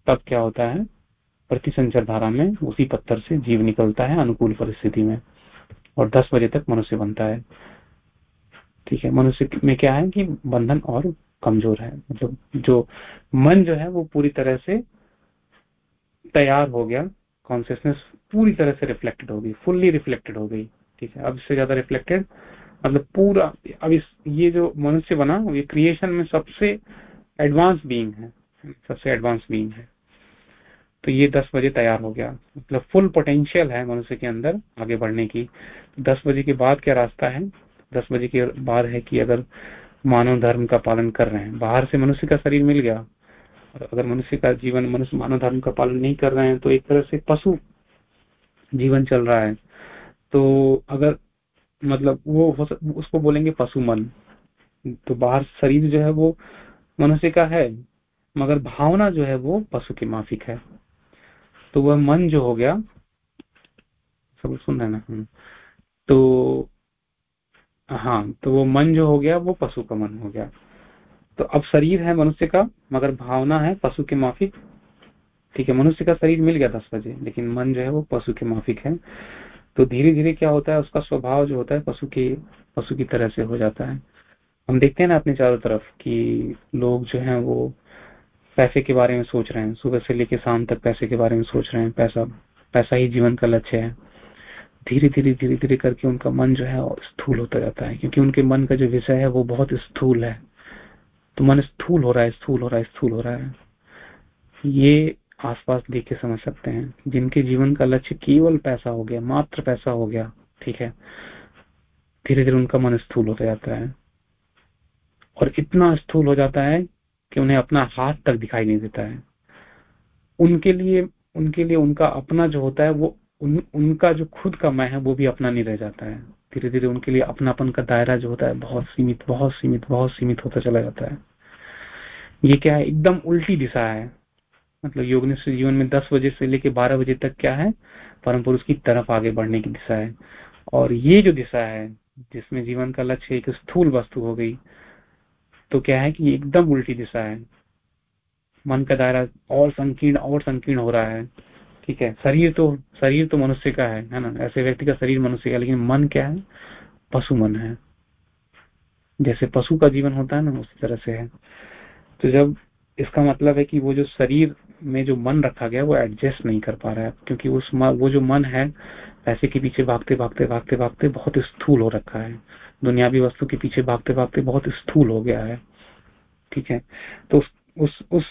तब क्या होता है? प्रति संचार धारा में उसी पत्थर से जीव निकलता है अनुकूल परिस्थिति में और 10 बजे तक मनुष्य बनता है। ठीक है? मनुष्य में क्या है कि बंधन और कमज़ोर है। मतलब जो मन जो है वो पूरी तरह से तैयार हो गया कॉन्सियसनेस पूरी तरह से रिफ्लेक्टेड हो गई फुल्ली रिफ्लेक्टेड हो गई। ठीक है अब इससे ज़्यादा रिफ्लेक्टेड मतलब पूरा, अब इस, ये जो मनुष्य बना ये क्रिएशन में सबसे एडवांस बीइंग है, सबसे एडवांस बीइंग है। तो ये दस बजे तैयार हो गया। मतलब फुल पोटेंशियल है मनुष्य के अंदर आगे बढ़ने की। दस बजे के बाद क्या रास्ता है? दस बजे के बाद है कि अगर मानव धर्म का पालन कर रहे हैं, बाहर से मनुष्य का शरीर मिल गया, और अगर मनुष्य का जीवन, मनुष्य मानव धर्म का पालन नहीं कर रहे हैं तो एक तरह से पशु जीवन चल रहा है। तो अगर मतलब वो उसको बोलेंगे पशु मन तो बाहर शरीर जो है वो मनुष्य का है, मगर भावना जो है वो पशु की माफिक है। तो वह मन जो हो गया, सब सुन रहे ना? हम्म। तो हाँ तो वो मन जो हो गया, वो पशु का मन हो गया। तो अब शरीर है मनुष्य का, मगर भावना है पशु के माफिक। ठीक है, मनुष्य का शरीर मिल गया दस बजे, लेकिन मन जो है वो पशु के माफिक है। तो धीरे धीरे क्या होता है, उसका स्वभाव जो होता है, पशु के, पशु की तरह से हो जाता है। हम देखते हैं ना अपने चारों तरफ़ कि लोग जो हैं वो पैसे के बारे में सोच रहे हैं। सुबह से लेकर शाम तक पैसे के बारे में सोच रहे हैं। पैसा पैसा ही जीवन का लक्ष्य है। धीरे धीरे धीरे धीरे करके उनका मन जो है स्थूल होता जाता है, क्योंकि उनके मन का जो विषय है वो बहुत स्थूल है। तो मन स्थूल हो रहा है, स्थूल हो रहा है, स्थूल हो रहा है। ये आसपास देख के समझ सकते हैं। जिनके जीवन का लक्ष्य केवल पैसा हो गया मात्र पैसा हो गया ठीक है? धीरे धीरे उनका मन स्थूल होता जाता है। और इतना स्थूल हो जाता है कि उन्हें अपना हाथ तक दिखाई नहीं देता है। उनके लिए उनके लिए उनका अपना जो होता है वो उन, उनका जो खुद का मैं है वो भी अपना नहीं रह जाता है। धीरे धीरे उनके लिए अपनापन का दायरा जो होता है बहुत सीमित बहुत सीमित बहुत सीमित होता चला जाता है। ये क्या है? एकदम उल्टी दिशा है। मतलब योग योगनिष्ठ जीवन में 10 बजे से लेकर 12 बजे तक क्या है? परम पुरुष की तरफ़ आगे बढ़ने की दिशा है। और ये जो दिशा है, जिसमें जीवन का लक्ष्य एक स्थूल वस्तु हो गई तो क्या है कि एकदम उल्टी दिशा है। मन का दायरा और संकीर्ण और संकीर्ण हो रहा है। ठीक है, शरीर तो शरीर तो मनुष्य का है है ना? ऐसे व्यक्ति का शरीर मनुष्य का, लेकिन मन क्या है? पशु मन है। जैसे पशु का जीवन होता है ना, उसी तरह से है। तो जब इसका मतलब है कि वो जो शरीर में जो मन रखा गया, वो एडजस्ट नहीं कर पा रहा है, क्योंकि उस वो जो मन है, पैसे के पीछे भागते भागते भागते भागते बहुत स्थूल हो रखा है। दुनियावी वस्तु के पीछे भागते भागते बहुत स्थूल हो गया है। ठीक है? तो उस उस उस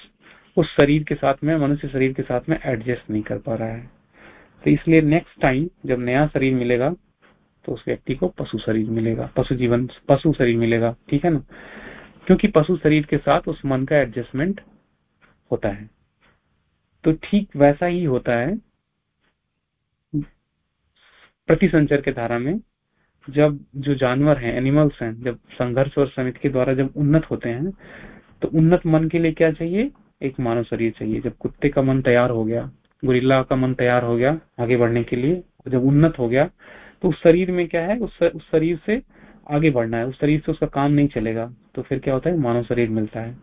उस शरीर के साथ में, मनुष्य शरीर के साथ में एडजस्ट नहीं कर पा रहा है। तो इसलिए नेक्स्ट टाइम जब नया शरीर मिलेगा तो उस व्यक्ति को पशु शरीर मिलेगा, पशु जीवन, पशु शरीर मिलेगा। ठीक है ना? क्योंकि पशु शरीर के साथ उस मन का एडजस्टमेंट होता है। तो ठीक वैसा ही होता है प्रतिसंचर के धारा में जब जो जानवर हैं एनिमल्स हैं जब संघर्ष और समिति के द्वारा जब उन्नत होते हैं तो उन्नत मन के लिए क्या चाहिए? एक मानव शरीर चाहिए। जब कुत्ते का मन तैयार हो गया गुरिल्ला का मन तैयार हो गया आगे बढ़ने के लिए जब उन्नत हो गया तो उस शरीर में क्या है? उस, उस शरीर से आगे बढ़ना है। उस शरीर से उसका काम नहीं चलेगा। तो फिर क्या होता है? मानव शरीर मिलता है।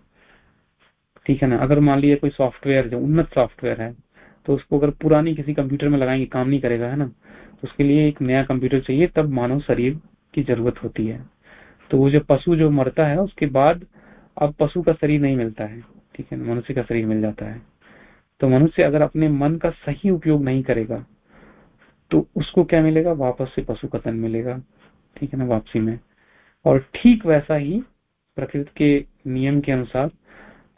ठीक है ना? अगर मान लीजिए कोई सॉफ्टवेयर जो उन्नत सॉफ्टवेयर है तो उसको अगर पुरानी किसी कंप्यूटर में लगाएँगे, काम नहीं करेगा, है ना? तो उसके लिए एक नया कंप्यूटर चाहिए, तब मानव शरीर की ज़रूरत होती है। तो वो जो पशु जो मरता है, उसके बाद अब पशु का शरीर नहीं मिलता है, ठीक है मनुष्य का शरीर मिल जाता है। तो मनुष्य अगर अपने मन का सही उपयोग नहीं करेगा तो उसको क्या मिलेगा? वापस से पशु कथन मिलेगा, ठीक है ना? वापसी में। और ठीक वैसा ही प्रकृति के नियम के अनुसार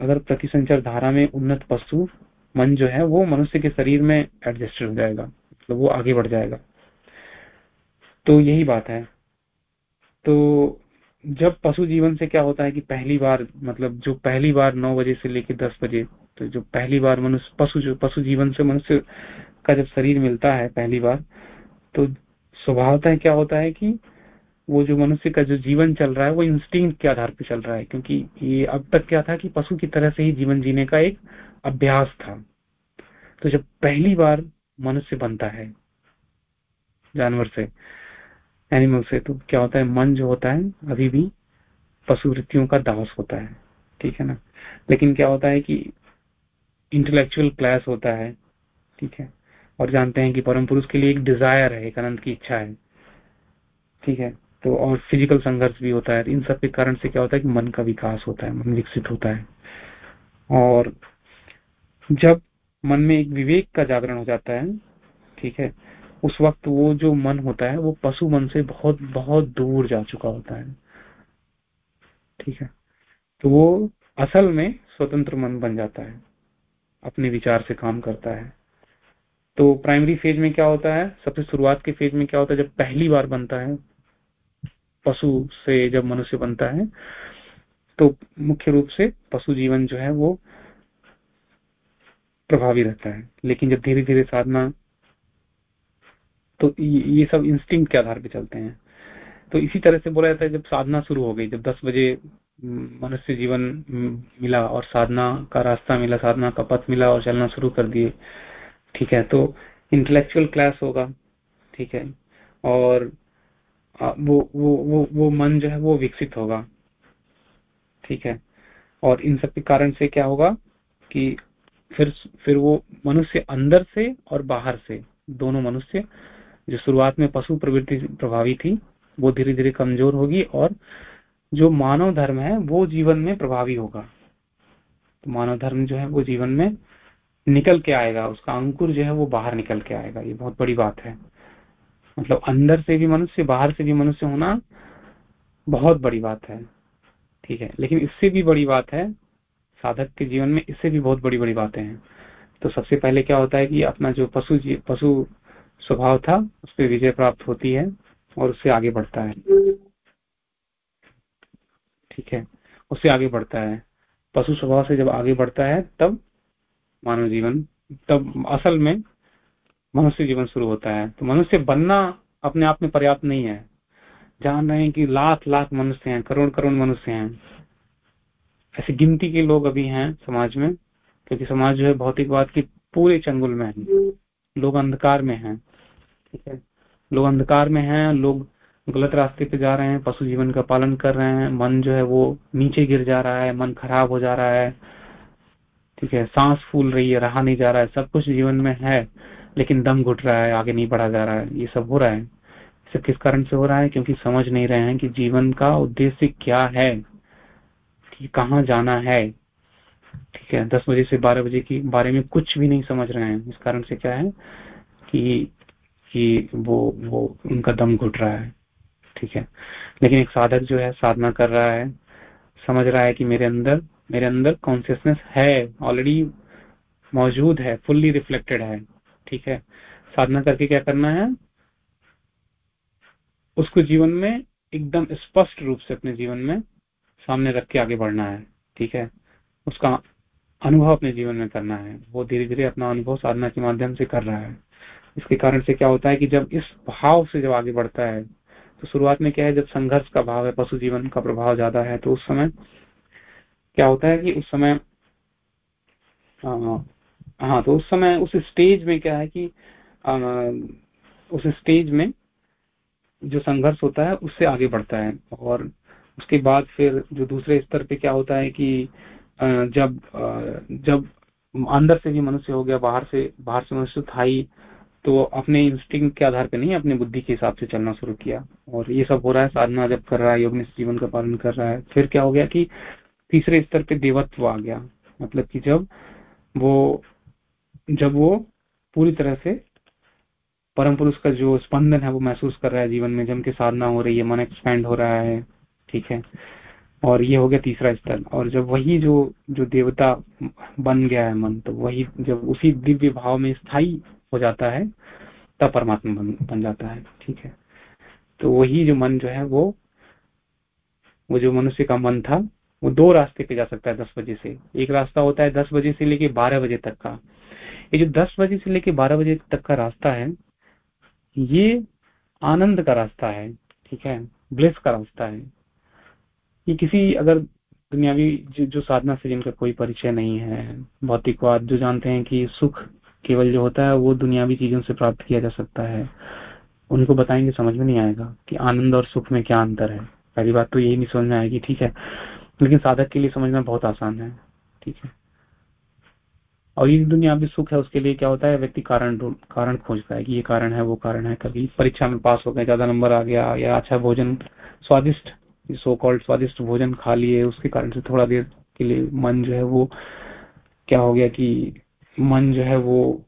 अगर प्रतिसंचार धारा में उन्नत पशु, मन जो है, वो मनुष्य के शरीर में एडजस्ट हो जाएगा मतलब वो आगे बढ़ जाएगा। तो यही बात है। तो जब पशु जीवन से क्या होता है कि पहली बार मतलब जो पहली बार नौ बजे से लेकर दस बजे तो जो पहली बार मनुष्य, पशु जो, पशु जीवन से मनुष्य का जब शरीर मिलता है पहली बार तो स्वभावतः क्या होता है कि वो जो मनुष्य का जो जीवन चल रहा है, वो इंस्टिंग के आधार पर चल रहा है, क्योंकि ये अब तक क्या था कि पशु की तरह से ही जीवन जीने का एक अभ्यास था। तो जब पहली बार मनुष्य बनता है, जानवर से एनिमल से तो क्या होता है, मन जो होता है, अभी भी पशु वृत्तियों का दास होता है, ठीक है ना? लेकिन क्या होता है कि इंटेलेक्चुअल क्लास होता है, ठीक है? और जानते हैं कि परम पुरुष के लिए एक डिज़ायर है, एक अनंत की इच्छा है, ठीक है? तो और फ़िज़िकल संघर्ष भी होता है। इन सब के कारण से क्या होता है कि मन का विकास होता है, मन विकसित होता है। और जब मन में एक विवेक का जागरण हो जाता है, ठीक है, उस वक्त वो जो मन होता है, वो पशु मन से बहुत बहुत दूर जा चुका होता है। ठीक है तो वो असल में स्वतंत्र मन बन जाता है, अपने विचार से काम करता है। तो प्राइमरी फ़ेज़ में क्या होता है? सबसे शुरुआत के फ़ेज़ में क्या होता है? जब पहली बार बनता है पशु से जब मनुष्य बनता है तो मुख्य रूप से पशु जीवन जो है वो प्रभावी रहता है। लेकिन जब धीरे धीरे साधना तो ये सब इंस्टिंग के आधार पर चलते हैं। तो इसी तरह से बोला जाता है, जब साधना शुरू हो गई, जब दस बजे मनुष्य जीवन मिला और साधना का रास्ता मिला, साधना का पथ मिला और चलना शुरू कर दिए, ठीक है? तो इंटेलेक्चुअल क्लास होगा, ठीक है? और वो वो वो वो मन जो है वो विकसित होगा। ठीक है? और इन सब के कारण से क्या होगा कि फिर फिर वो मनुष्य अंदर से और बाहर से, दोनों मनुष्य जो शुरुआत में पशु प्रवृत्ति प्रभावी थी, वो धीरे धीरे कमज़ोर होगी और जो मानव धर्म है, वो जीवन में प्रभावी होगा। तो मानव धर्म जो है वो जीवन में निकल के आएगा, उसका अंकुर जो है वो बाहर निकल के आएगा। ये बहुत बड़ी बात है। मतलब अंदर से भी मनुष्य, बाहर से भी मनुष्य होना बहुत बड़ी बात है। ठीक है, लेकिन इससे भी बड़ी बात है, साधक के जीवन में इससे भी बहुत बड़ी बड़ी बातें हैं। तो सबसे पहले क्या होता है कि अपना जो पशु पशु स्वभाव था, उस पर विजय प्राप्त होती है और उससे आगे बढ़ता है। ठीक है, उससे आगे बढ़ता है। पशु स्वभाव से जब आगे बढ़ता है, तब मानव जीवन, तब असल में मनुष्य जीवन शुरू होता है। तो मनुष्य बनना अपने आप में पर्याप्त नहीं है। जान रहे हैं कि लाख लाख मनुष्य हैं, करोड़ करोड़ मनुष्य हैं। ऐसी गिनती के लोग अभी हैं समाज में, क्योंकि समाज जो है भौतिकवाद की पूरे चंगुल में है। लोग अंधकार में हैं, ठीक है? लोग अंधकार में हैं, लोग गलत रास्ते पे जा रहे हैं, पशु जीवन का पालन कर रहे हैं, मन जो है वो नीचे गिर जा रहा है, मन खराब हो जा रहा है, ठीक है? सांस फूल रही है, रहा नहीं जा रहा है, सब कुछ जीवन में है। लेकिन दम घुट रहा है, आगे नहीं बढ़ा जा रहा है। ये सब हो रहा है। सब किस कारण से हो रहा है? क्योंकि समझ नहीं रहे हैं कि जीवन का उद्देश्य क्या है, कि कहाँ जाना है। ठीक है, दस बजे से बारह बजे के बारे में कुछ भी नहीं समझ रहे हैं। इस कारण से क्या है कि कि वो वो, उनका दम घुट रहा है। ठीक है। लेकिन एक साधक जो है, साधना कर रहा है। समझ रहा है कि मेरे अंदर मेरे अंदर कॉन्सियसनेस है। ऑलरेडी मौजूद है फुल्ली रिफ्लेक्टेड है। ठीक है। साधना करके क्या करना है? उसको जीवन में एकदम स्पष्ट रूप से अपने जीवन में सामने रख के आगे बढ़ना है, ठीक है? उसका अनुभव अपने जीवन में करना है। वो धीरे धीरे अपना अनुभव साधना के माध्यम से कर रहा है। इसके कारण से क्या होता है कि जब इस भाव से जब आगे बढ़ता है तो शुरुआत में क्या है, जब संघर्ष का भाव है, पशु जीवन का प्रभाव ज़्यादा है तो उस समय क्या होता है कि उस समय हाँ तो उस समय उस स्टेज में क्या है कि आ, उस स्टेज में जो संघर्ष होता है उससे आगे बढ़ता है और उसके बाद फिर जो दूसरे स्तर पे क्या होता है कि जब जब अंदर से भी मनुष्य हो गया बाहर से बाहर से मनुष्य था ही तो अपने इंस्टिंग के आधार पे नहीं अपने बुद्धि के हिसाब से चलना शुरू किया और ये सब हो रहा है साधना जब कर रहा है योग जीवन का पालन कर रहा है फिर क्या हो गया कि तीसरे स्तर पे देवत्व आ गया। मतलब कि जब वो जब वो पूरी तरह से परम पुरुष का जो स्पंदन है वो महसूस कर रहा है जीवन में जम के साधना हो रही है मन एक्सपैंड हो रहा है ठीक है? और ये हो गया तीसरा स्तर और जब वही जो जो देवता बन गया है मन तो वही जब उसी दिव्य भाव में स्थायी हो जाता है तब परमात्मा बन, बन जाता है ठीक है? तो वही जो मन जो है वो वो जो मनुष्य का मन था वो दो रास्ते पे जा सकता है दस बजे से। एक रास्ता होता है दस बजे से लेके बारह बजे तक का। ये जो दस बजे से लेके बारह बजे तक का रास्ता है ये आनंद का रास्ता है ठीक है? ब्लेस का रास्ता है। ये किसी अगर दुनियावी जो, जो साधना से जिनका कोई परिचय नहीं है भौतिकवाद जो जानते हैं कि सुख केवल जो होता है वो दुनियावी चीज़ों से प्राप्त किया जा सकता है उनको बताएँगे समझ में नहीं आएगा कि आनंद और सुख में क्या अंतर है। पहली बात तो यही नहीं समझ में आएगी ठीक है? लेकिन साधक के लिए समझना बहुत आसान है ठीक है? और ये दुनिया में सुख है, उसके लिए क्या होता है, व्यक्ति कारण कारण खोजता है कि ये कारण है, वो कारण है। कभी परीक्षा में पास हो गए, ज़्यादा नंबर आ गया, या अच्छा भोजन, स्वादिष्ट सो कॉल्ड स्वादिष्ट भोजन खा लिए, उसके कारण से थोड़ा देर के लिए मन जो है, वो क्या हो गया कि मन जो है, वो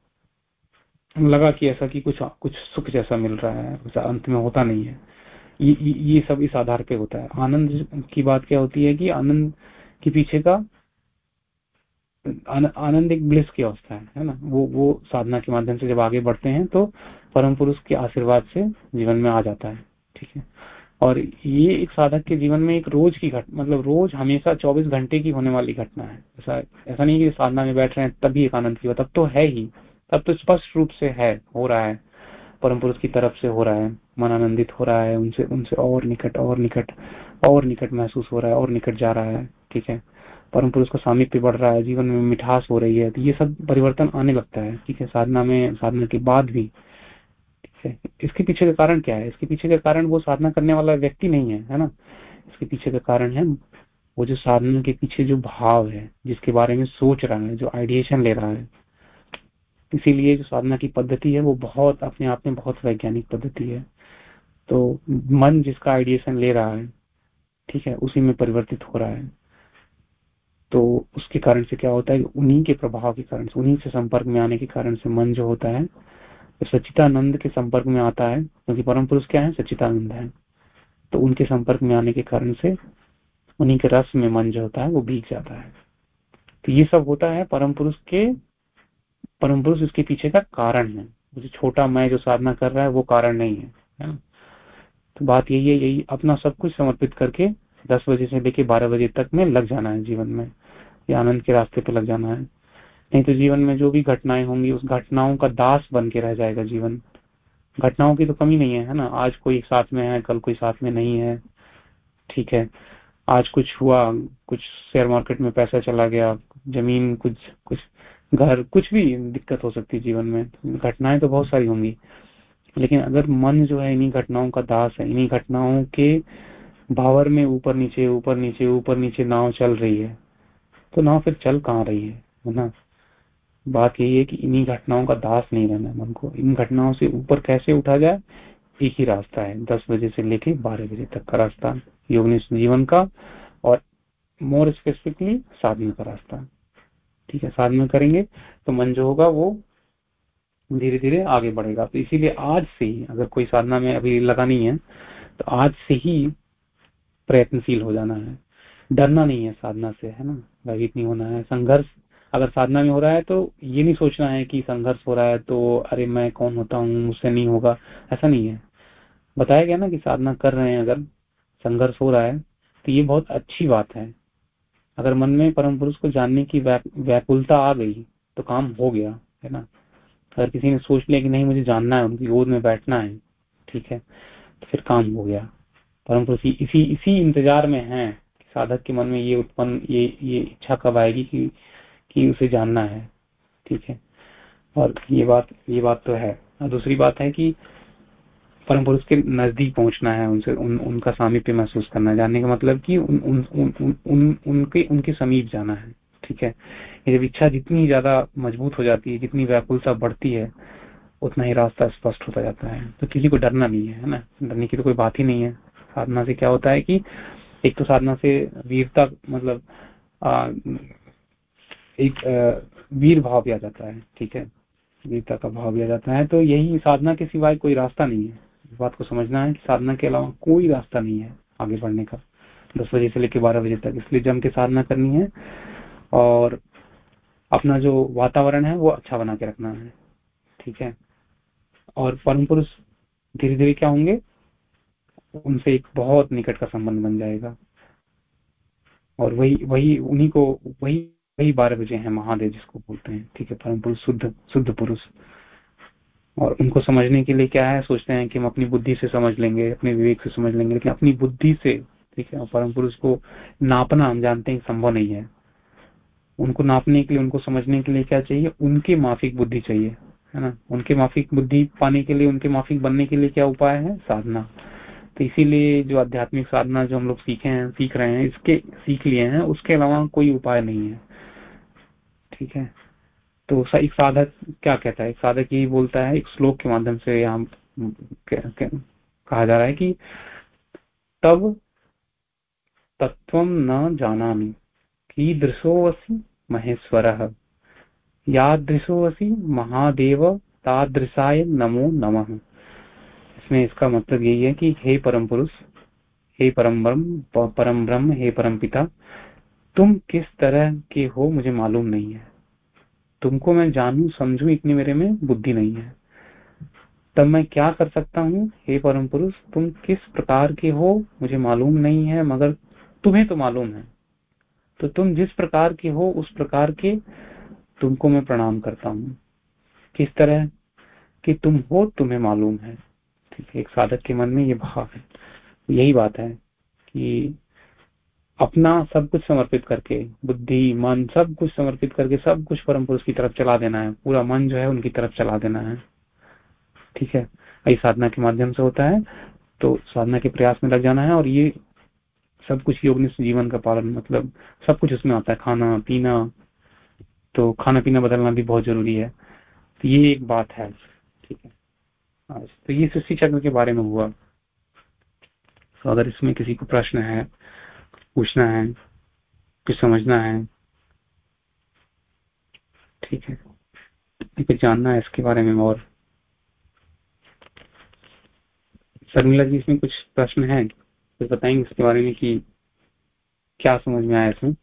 लगा कि ऐसा कि कुछ कुछ सुख जैसा मिल रहा है अंत में होता नहीं है। ये ये सब इस आधार पे होता है। आनंद की बात क्या होती है कि आनंद के पीछे का आनंद एक ब्लिस की अवस्था है है ना? वो वो साधना के माध्यम से जब आगे बढ़ते हैं तो परम पुरुष के आशीर्वाद से जीवन में आ जाता है, ठीक है? और ये एक साधक के जीवन में एक रोज की घटना मतलब रोज हमेशा 24 घंटे की होने वाली घटना है। ऐसा ऐसा नहीं कि साधना में बैठ रहे हैं तभी एक आनंद की तब तो है ही। तब तो स्पष्ट रूप से है, हो रहा है। परम पुरुष की तरफ़ से हो रहा है, मन आनंदित हो रहा है, उनसे उनसे और निकट और निकट और निकट महसूस हो रहा है, और निकट जा रहा है, ठीक है? परम पुरुष का सामिप्य बढ़ रहा है, जीवन में मिठास हो रही है तो ये सब परिवर्तन आने लगता है, ठीक है? साधना में, साधना के बाद भी, ठीक है? इसके पीछे का कारण क्या है? इसके पीछे का कारण वो साधना करने वाला व्यक्ति नहीं है है ना? इसके पीछे का कारण है, वो जो साधना के पीछे जो भाव है, जिसके बारे में सोच रहा है, जो आइडिएशन ले रहा है, इसीलिए जो साधना की पद्धति है, वो बहुत अपने आप में बहुत वैज्ञानिक पद्धति है। तो मन जिसका आइडिएशन ले रहा है, ठीक है? उसी में परिवर्तित हो रहा है। तो उसके कारण से क्या होता है उन्हीं के प्रभाव के कारण से, उन्हीं से संपर्क में आने के कारण से मन जो होता है तो सचितानंद के संपर्क में आता है, क्योंकि परम पुरुष क्या है? सचितानंद है। तो उनके संपर्क में आने के कारण से उन्हीं के रस में मन जो होता है, वो भीग जाता है। तो ये सब होता है परम पुरुष के, परम पुरुष इसके पीछे का कारण है। मुझे छोटा मैं जो साधना कर रहा है, वो कारण नहीं है तो बात यही है, यही अपना सब कुछ समर्पित करके दस बजे से लेके बारह बजे तक में लग जाना है जीवन में। या आनंद के रास्ते पे लग जाना है। नहीं तो जीवन में जो भी घटनाएँ होंगी, उस घटनाओं का दास बन के रह जाएगा जीवन। घटनाओं की तो कमी नहीं है है ना? आज कोई साथ में है, कल कोई साथ में नहीं है। ठीक है। आज कुछ हुआ, कुछ शेयर मार्केट में पैसा चला गया, ज़मीन, कुछ कुछ घर, कुछ भी दिक्कत हो सकती है जीवन में। घटनाएँ तो बहुत सारी होंगी। लेकिन अगर मन जो है, इन्हीं घटनाओं का दास है, इन्हीं घटनाओं के भावर में ऊपर नीचे ऊपर नीचे ऊपर नीचे नाव चल रही है। तो नाव फिर चल कहाँ रही है ना? बात यही है कि इन्हीं घटनाओं का दास नहीं रहना मन को। इन घटनाओं से ऊपर कैसे उठा जाए? एक ही रास्ता है, दस बजे से लेके बारह बजे तक का रास्ता। योग जीवन का और मोर स्पेसिफिकली साधना का रास्ता। ठीक है, साधना करेंगे तो मन जो होगा वो धीरे धीरे आगे बढ़ेगा। तो इसीलिए आज से ही, अगर कोई साधना में अभी लगा नहीं है तो आज से ही प्रयत्नशील हो जाना है। डरना नहीं है साधना से, है ना? भयभीत नहीं होना है। संघर्ष, अगर साधना में हो रहा है तो ये नहीं सोचना है कि संघर्ष हो रहा है तो अरे मैं कौन होता हूँ, मुझसे नहीं होगा। ऐसा नहीं है। बताया गया ना कि साधना कर रहे हैं अगर संघर्ष हो रहा है तो ये बहुत अच्छी बात है। अगर मन में परम पुरुष को जानने की व्याकुलता आ गई तो काम हो गया, है ना? अगर किसी ने सोच लिया कि नहीं, मुझे जानना है, उनकी गोद में बैठना है, ठीक है तो फिर काम हो गया। परम पुरुष इसी इसी इंतज़ार में है कि साधक के मन में ये उत्पन्न ये ये इच्छा कब आएगी कि कि उसे जानना है। ठीक है? और ये बात ये बात तो है। और दूसरी बात है कि परम पुरुष के नज़दीक पहुँचना है उनसे उन, उनका सामीप्य महसूस करना जानने का मतलब कि उन, उन, उन, उन, उन, उनके उनके समीप जाना है। ठीक है? ये जब इच्छा जितनी ज़्यादा मज़बूत हो जाती है जितनी व्याकुलता बढ़ती है उतना ही रास्ता स्पष्ट होता जाता है। तो किसी को डरना नहीं है ना? डरने की तो कोई बात ही नहीं है। साधना से क्या होता है कि एक तो साधना से वीरता मतलब आ, एक आ, वीर भाव भी आ जाता है ठीक है? वीरता का भाव भी आ जाता है। तो यही साधना के सिवाय कोई रास्ता नहीं है। इस बात को समझना है कि साधना के अलावा कोई रास्ता नहीं है आगे बढ़ने का। दस बजे से लेकर बारह बजे तक। इसलिए जम के साधना करनी है और अपना जो वातावरण है वो अच्छा बना के रखना है ठीक है? और परम पुरुष धीरे धीरे क्या होंगे? उनसे एक बहुत निकट का संबंध बन जाएगा। और वही वही, उन्हीं को, वही वही बारह बजे हैं महादेव जिसको बोलते हैं, ठीक है, परम पुरुष, शुद्ध शुद्ध पुरुष। और उनको समझने के लिए क्या है, सोचते हैं कि हम अपनी बुद्धि से समझ लेंगे, अपने विवेक से समझ लेंगे, लेकिन अपनी बुद्धि से, ठीक है परम पुरुष को नापना हम जानते हैं संभव नहीं है। उनको नापने के लिए, उनको समझने के लिए क्या चाहिए, उनके माफिक बुद्धि चाहिए, है ना? उनके माफिक बुद्धि पाने के लिए, उनके माफिक बनने के लिए क्या उपाय है? साधना। तो इसीलिए जो आध्यात्मिक साधना जो हम लोग सीखे हैं, सीख रहे हैं, इसके, सीख लिए हैं, उसके अलावा कोई उपाय नहीं है। ठीक है? तो एक साधक क्या कहता है? एक साधक यही बोलता है, एक श्लोक के माध्यम से यहाँ कहा जा रहा है कि तब तत्व न जाना कीदृशोऽसि महेश्वर। यादृशोऽसि महादेव तादृशाय नमो नमः। इसमें इसका मतलब यही है कि हे परम पुरुष, हे परम ब्रह्म परम ब्रह्म, हे परम पिता, तुम किस तरह के हो मुझे मालूम नहीं है। तुमको मैं जानू, समझू, इतनी मेरे में बुद्धि नहीं है। तब मैं क्या कर सकता हूँ? हे परम पुरुष, तुम किस प्रकार के हो मुझे मालूम नहीं है, मगर तुम्हें तो मालूम है। तो तुम जिस प्रकार के हो, उस प्रकार के तुमको मैं प्रणाम करता हूँ। किस तरह कि तुम हो, तुम्हें मालूम है। एक साधक के मन में ये भाव है। यही बात है कि अपना सब कुछ समर्पित करके, बुद्धि, मन, सब कुछ समर्पित करके सब कुछ परम पुरुष की तरफ़ चला देना है। पूरा मन जो है उनकी तरफ़ चला देना है। ठीक है? यही साधना के माध्यम से होता है। तो साधना के प्रयास में लग जाना है और ये सब कुछ योग जीवन का पालन मतलब सब कुछ उसमें आता है। खाना, पीना तो खाना पीना बदलना भी बहुत ज़रूरी है। तो ये एक बात है। ठीक है? तो ये सृष्टि चक्र के बारे में हुआ। तो अगर इसमें किसी को प्रश्न है, पूछना है, कुछ समझना है, ठीक है। कुछ जानना है इसके बारे में और। शर्मिला जी इसमें कुछ प्रश्न है कुछ बताएँगे इसके बारे में कि क्या समझ में आया इसमें।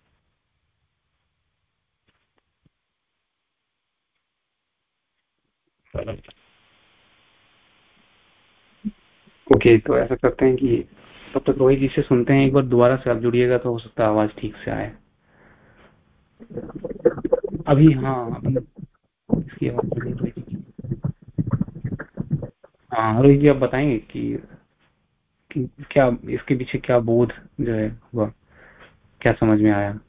ओके तो ऐसा करते हैं कि तब तक रोहित जी से सुनते हैं एक बार दोबारा से आप जुड़िएगा तो हो सकता है आवाज़ ठीक से आए। अभी हाँ अभी इसकी आवाज़ रोहित जी। हाँ रोहित जी आप बताएँगे कि, कि क्या इसके पीछे क्या बोध जो है हुआ? क्या समझ में आया?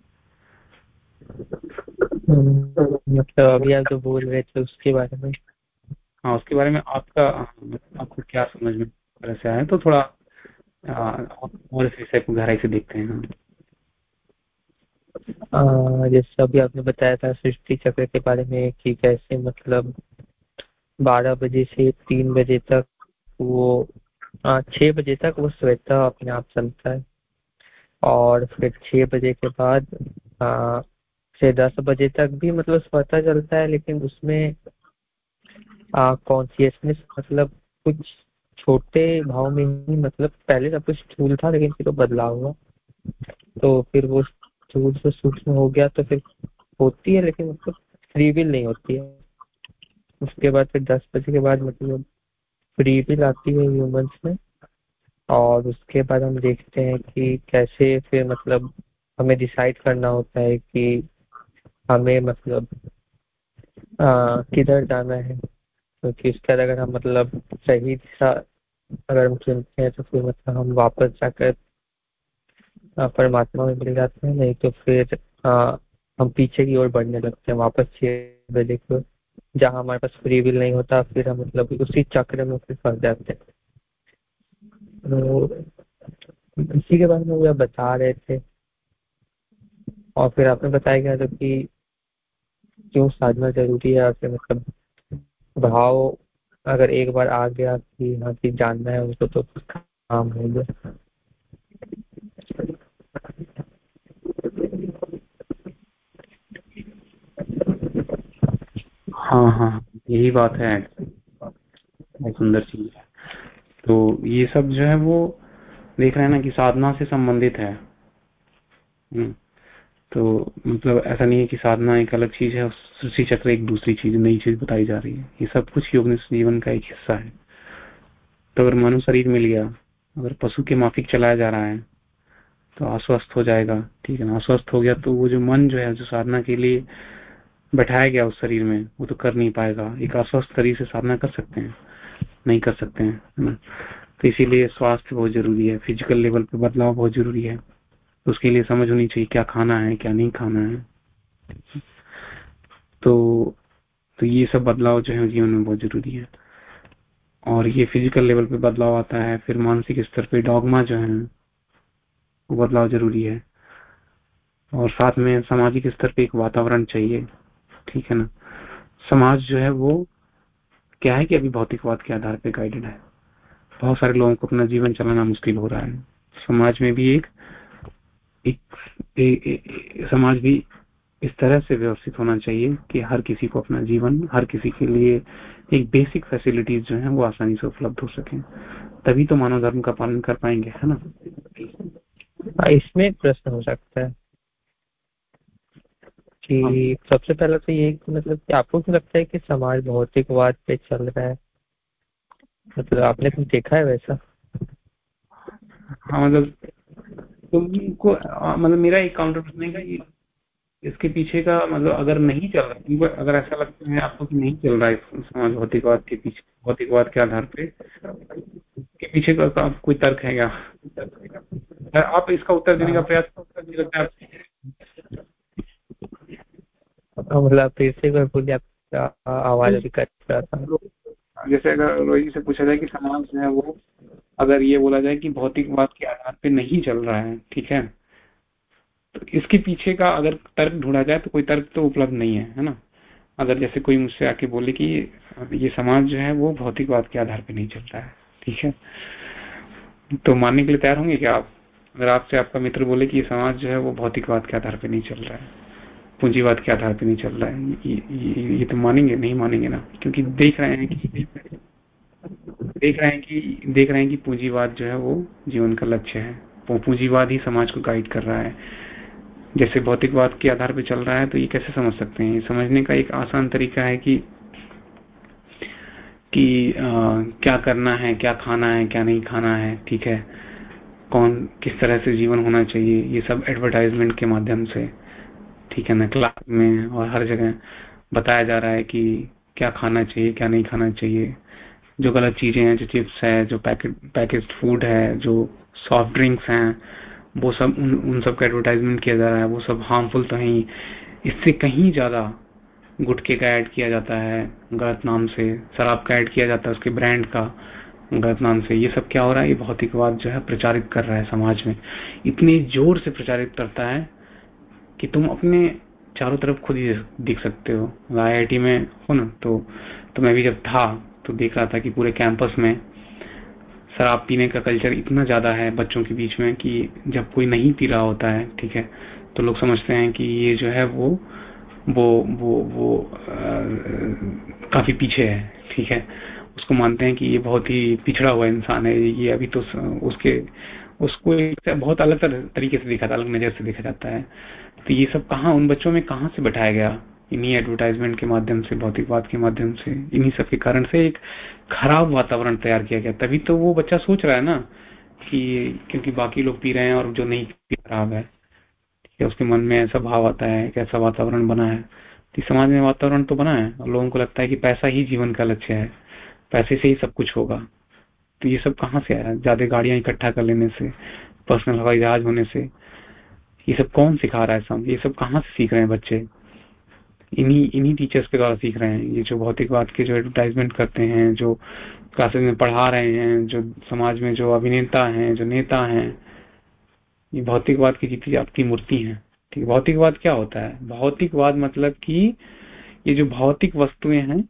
मतलब अभी आप जो बोल रहे थे उसके बारे में। हाँ उसके बारे में आपका आपको क्या समझ में तरह से आया तो थोड़ा और इस विषय को गहराई से देखते हैं। जैसे अभी आपने बताया था सृष्टि चक्र के बारे में कि कैसे मतलब बारह बजे से तीन बजे तक वो छह बजे तक वो स्वतः अपने आप चलता है। और फिर छह बजे के बाद से दस बजे तक भी मतलब स्वतः चलता है, लेकिन उसमें कॉन्सियसनेस मतलब कुछ छोटे भाव में ही मतलब पहले सब कुछ स्थूल था, लेकिन फिर वो बदलाव हुआ। तो फिर वो स्थूल से सूक्ष्म हो गया तो फिर होती है, लेकिन मतलब फ्री विल नहीं होती है। उसके बाद फिर दस बजे के बाद मतलब फ्री विल आती है ह्यूमंस में। और उसके बाद हम देखते हैं कि कैसे फिर मतलब हमें डिसाइड करना होता है कि हमें मतलब किधर जाना है। क्योंकि तो उसके बाद अगर हम मतलब सही दिशा अगर हम चुनते हैं तो फिर मतलब हम वापस जाकर परमात्मा में मिल जाते हैं नहीं तो फिर आ, हम पीछे की ओर बढ़ने लगते हैं वापस छह की। जहाँ हमारे पास फ्री विल नहीं होता फिर हम मतलब उसी चक्र में फिर फंस जाते हैं। तो इसी के बारे में वो बता रहे थे। और फिर आपने बताया गया था कि क्यों साधना ज़रूरी है फिर मतलब भाव अगर एक बार आ गया कि हाँ कि जानना है उसको तो काम हो गया हाँ हाँ यही बात है। सुंदर चीज़ है। तो ये सब जो है वो देख रहे हैं ना कि साधना से संबंधित है। हम्म, तो मतलब ऐसा नहीं है कि साधना एक अलग चीज़ है सृष्टि चक्र एक दूसरी चीज़, नई चीज़ बताई जा रही है। ये सब कुछ योग जीवन का एक हिस्सा है। तो अगर मानव शरीर मिल गया, अगर पशु के माफिक चलाया जा रहा है तो अस्वस्थ हो जाएगा, ठीक है ना? अस्वस्थ हो गया तो वो जो मन जो है, जो साधना के लिए बैठाया गया उस शरीर में, वो तो कर नहीं पाएगा। एक अस्वस्थ शरीर से साधना कर सकते हैं, नहीं कर सकते हैं, है ना? तो इसीलिए स्वास्थ्य बहुत ज़रूरी है फ़िज़िकल लेवल पे बदलाव बहुत ज़रूरी है। उसके लिए समझ होनी चाहिए क्या खाना है, क्या नहीं खाना है। तो तो ये सब बदलाव जो है जीवन में बहुत ज़रूरी है। और ये फ़िज़िकल लेवल पे बदलाव आता है फिर मानसिक स्तर पे डॉगमा जो है वो बदलाव ज़रूरी है। और साथ में सामाजिक स्तर पे एक वातावरण चाहिए ठीक है ना? समाज जो है वो क्या है कि अभी भौतिकवाद के आधार पे गाइडेड है। बहुत सारे लोगों को अपना जीवन चलाना मुश्किल हो रहा है। समाज में भी एक, एक, एक, एक एक समाज भी इस तरह से व्यवस्थित होना चाहिए कि हर किसी को अपना जीवन हर किसी के लिए एक बेसिक फैसिलिटीज़ जो है वो आसानी से उपलब्ध हो सके। तभी तो मानव धर्म का पालन कर पाएँगे है ना? हाँ, इसमें एक प्रश्न हो सकता है कि हाँ। सबसे पहले तो ये मतलब कि आपको क्या लगता है कि समाज भौतिकवाद पे चल रहा है? मतलब आपने कुछ देखा है वैसा? हाँ मतलब तुमको मतलब मेरा एक काउंटर प्रश्न है इसके पीछे का मतलब अगर नहीं चल रहा अगर ऐसा लगता है आपको कि नहीं चल रहा है समाज भौतिकवाद के पीछे भौतिकवाद के आधार पे के पीछे का आप कोई तर्क है क्या? आप इसका उत्तर देने का प्रयास लगता है मतलब फिर से आवाज़ अभी कट रहा था। जैसे अगर रोहित से पूछा जाए कि समाज जो है वो अगर ये बोला जाए कि भौतिकवाद के आधार पे नहीं चल रहा है ठीक है? तो इसके पीछे का अगर तर्क ढूंढा जाए तो कोई तर्क तो उपलब्ध नहीं है है ना? अगर जैसे कोई मुझसे आके बोले कि ये समाज जो है वो भौतिकवाद के आधार पे नहीं चलता है ठीक है? तो मानने के लिए तैयार होंगे क्या आप? अगर आपसे आपका मित्र बोले कि ये समाज जो है वो भौतिकवाद के आधार पर नहीं चल रहा है पूंजीवाद के आधार पे नहीं चल रहा है ये, ये, ये तो मानेंगे नहीं मानेंगे ना? क्योंकि देख रहे हैं कि देख रहे हैं कि देख रहे हैं कि पूंजीवाद जो है वो जीवन का लक्ष्य है पूंजीवाद ही समाज को गाइड कर रहा है। जैसे भौतिकवाद के आधार पर चल रहा है तो ये कैसे समझ सकते हैं? समझने का एक आसान तरीका है कि कि आ, क्या करना है क्या खाना है क्या नहीं खाना है ठीक है? कौन किस तरह से जीवन होना चाहिए? ये सब एडवर्टाइजमेंट के माध्यम से ठीक है ना? क्लास में और हर जगह बताया जा रहा है कि क्या खाना चाहिए क्या नहीं खाना चाहिए। जो गलत चीज़ें हैं जो चिप्स है जो पैकेट पैकेज फ़ूड है जो सॉफ्ट ड्रिंक्स हैं वो सब उन, उन सब का एडवर्टाइजमेंट किया जा रहा है वो सब हार्मफुल तो है इससे कहीं ज़्यादा गुटके का ऐड किया जाता है गलत नाम से शराब का ऐड किया जाता है उसके ब्रांड का गलत नाम से। ये सब क्या हो रहा है? ये भौतिकवाद जो है प्रचारित कर रहा है समाज में। इतने ज़ोर से प्रचारित करता है कि तुम अपने चारों तरफ़ खुद ही देख सकते हो। आईआईटी में हो ना तो तो मैं भी जब था तो देख रहा था कि पूरे कैंपस में शराब पीने का कल्चर इतना ज़्यादा है बच्चों के बीच में कि जब कोई नहीं पी रहा होता है, ठीक है तो लोग समझते हैं कि ये जो है वो वो वो वो काफ़ी पीछे है, ठीक है। उसको मानते हैं कि ये बहुत ही पिछड़ा हुआ इंसान है, ये अभी तो उसके, उसको एक बहुत अलग तरीके से देखा अलग नज़र से देखा जाता है। तो ये सब कहाँ, उन बच्चों में कहाँ से बैठाया गया? इन्हीं एडवर्टाइजमेंट के माध्यम से, भौतिकवाद के माध्यम से, इन्हीं सब के कारण से एक खराब वातावरण तैयार किया गया। तभी तो वो बच्चा सोच रहा है ना कि क्योंकि बाकी लोग पी रहे हैं और जो नहीं पी खराब है, ठीक है, उसके मन में ऐसा भाव आता है कैसा वातावरण बना है। तो समाज में वातावरण तो बना है, और लोगों को लगता है कि पैसा ही जीवन का लक्ष्य है, पैसे से ही सब कुछ होगा। तो ये सब कहाँ से आया? ज़्यादा गाड़ियाँ इकट्ठा कर लेने से पर्सनल हवाई जहाज़ होने से, ये सब कौन सिखा रहा है सब? ये सब कहाँ से सीख रहे हैं बच्चे? इन्हीं इन्हीं टीचर्स के द्वारा सीख रहे हैं। ये जो भौतिकवाद के जो एडवर्टाइजमेंट करते हैं जो क्लासेस में पढ़ा रहे हैं जो समाज में जो अभिनेता हैं जो नेता हैं ये भौतिकवाद की जीती जागती मूर्ति है। ठीक भौतिकवाद क्या होता है? भौतिकवाद मतलब कि ये जो भौतिक वस्तुएँ हैं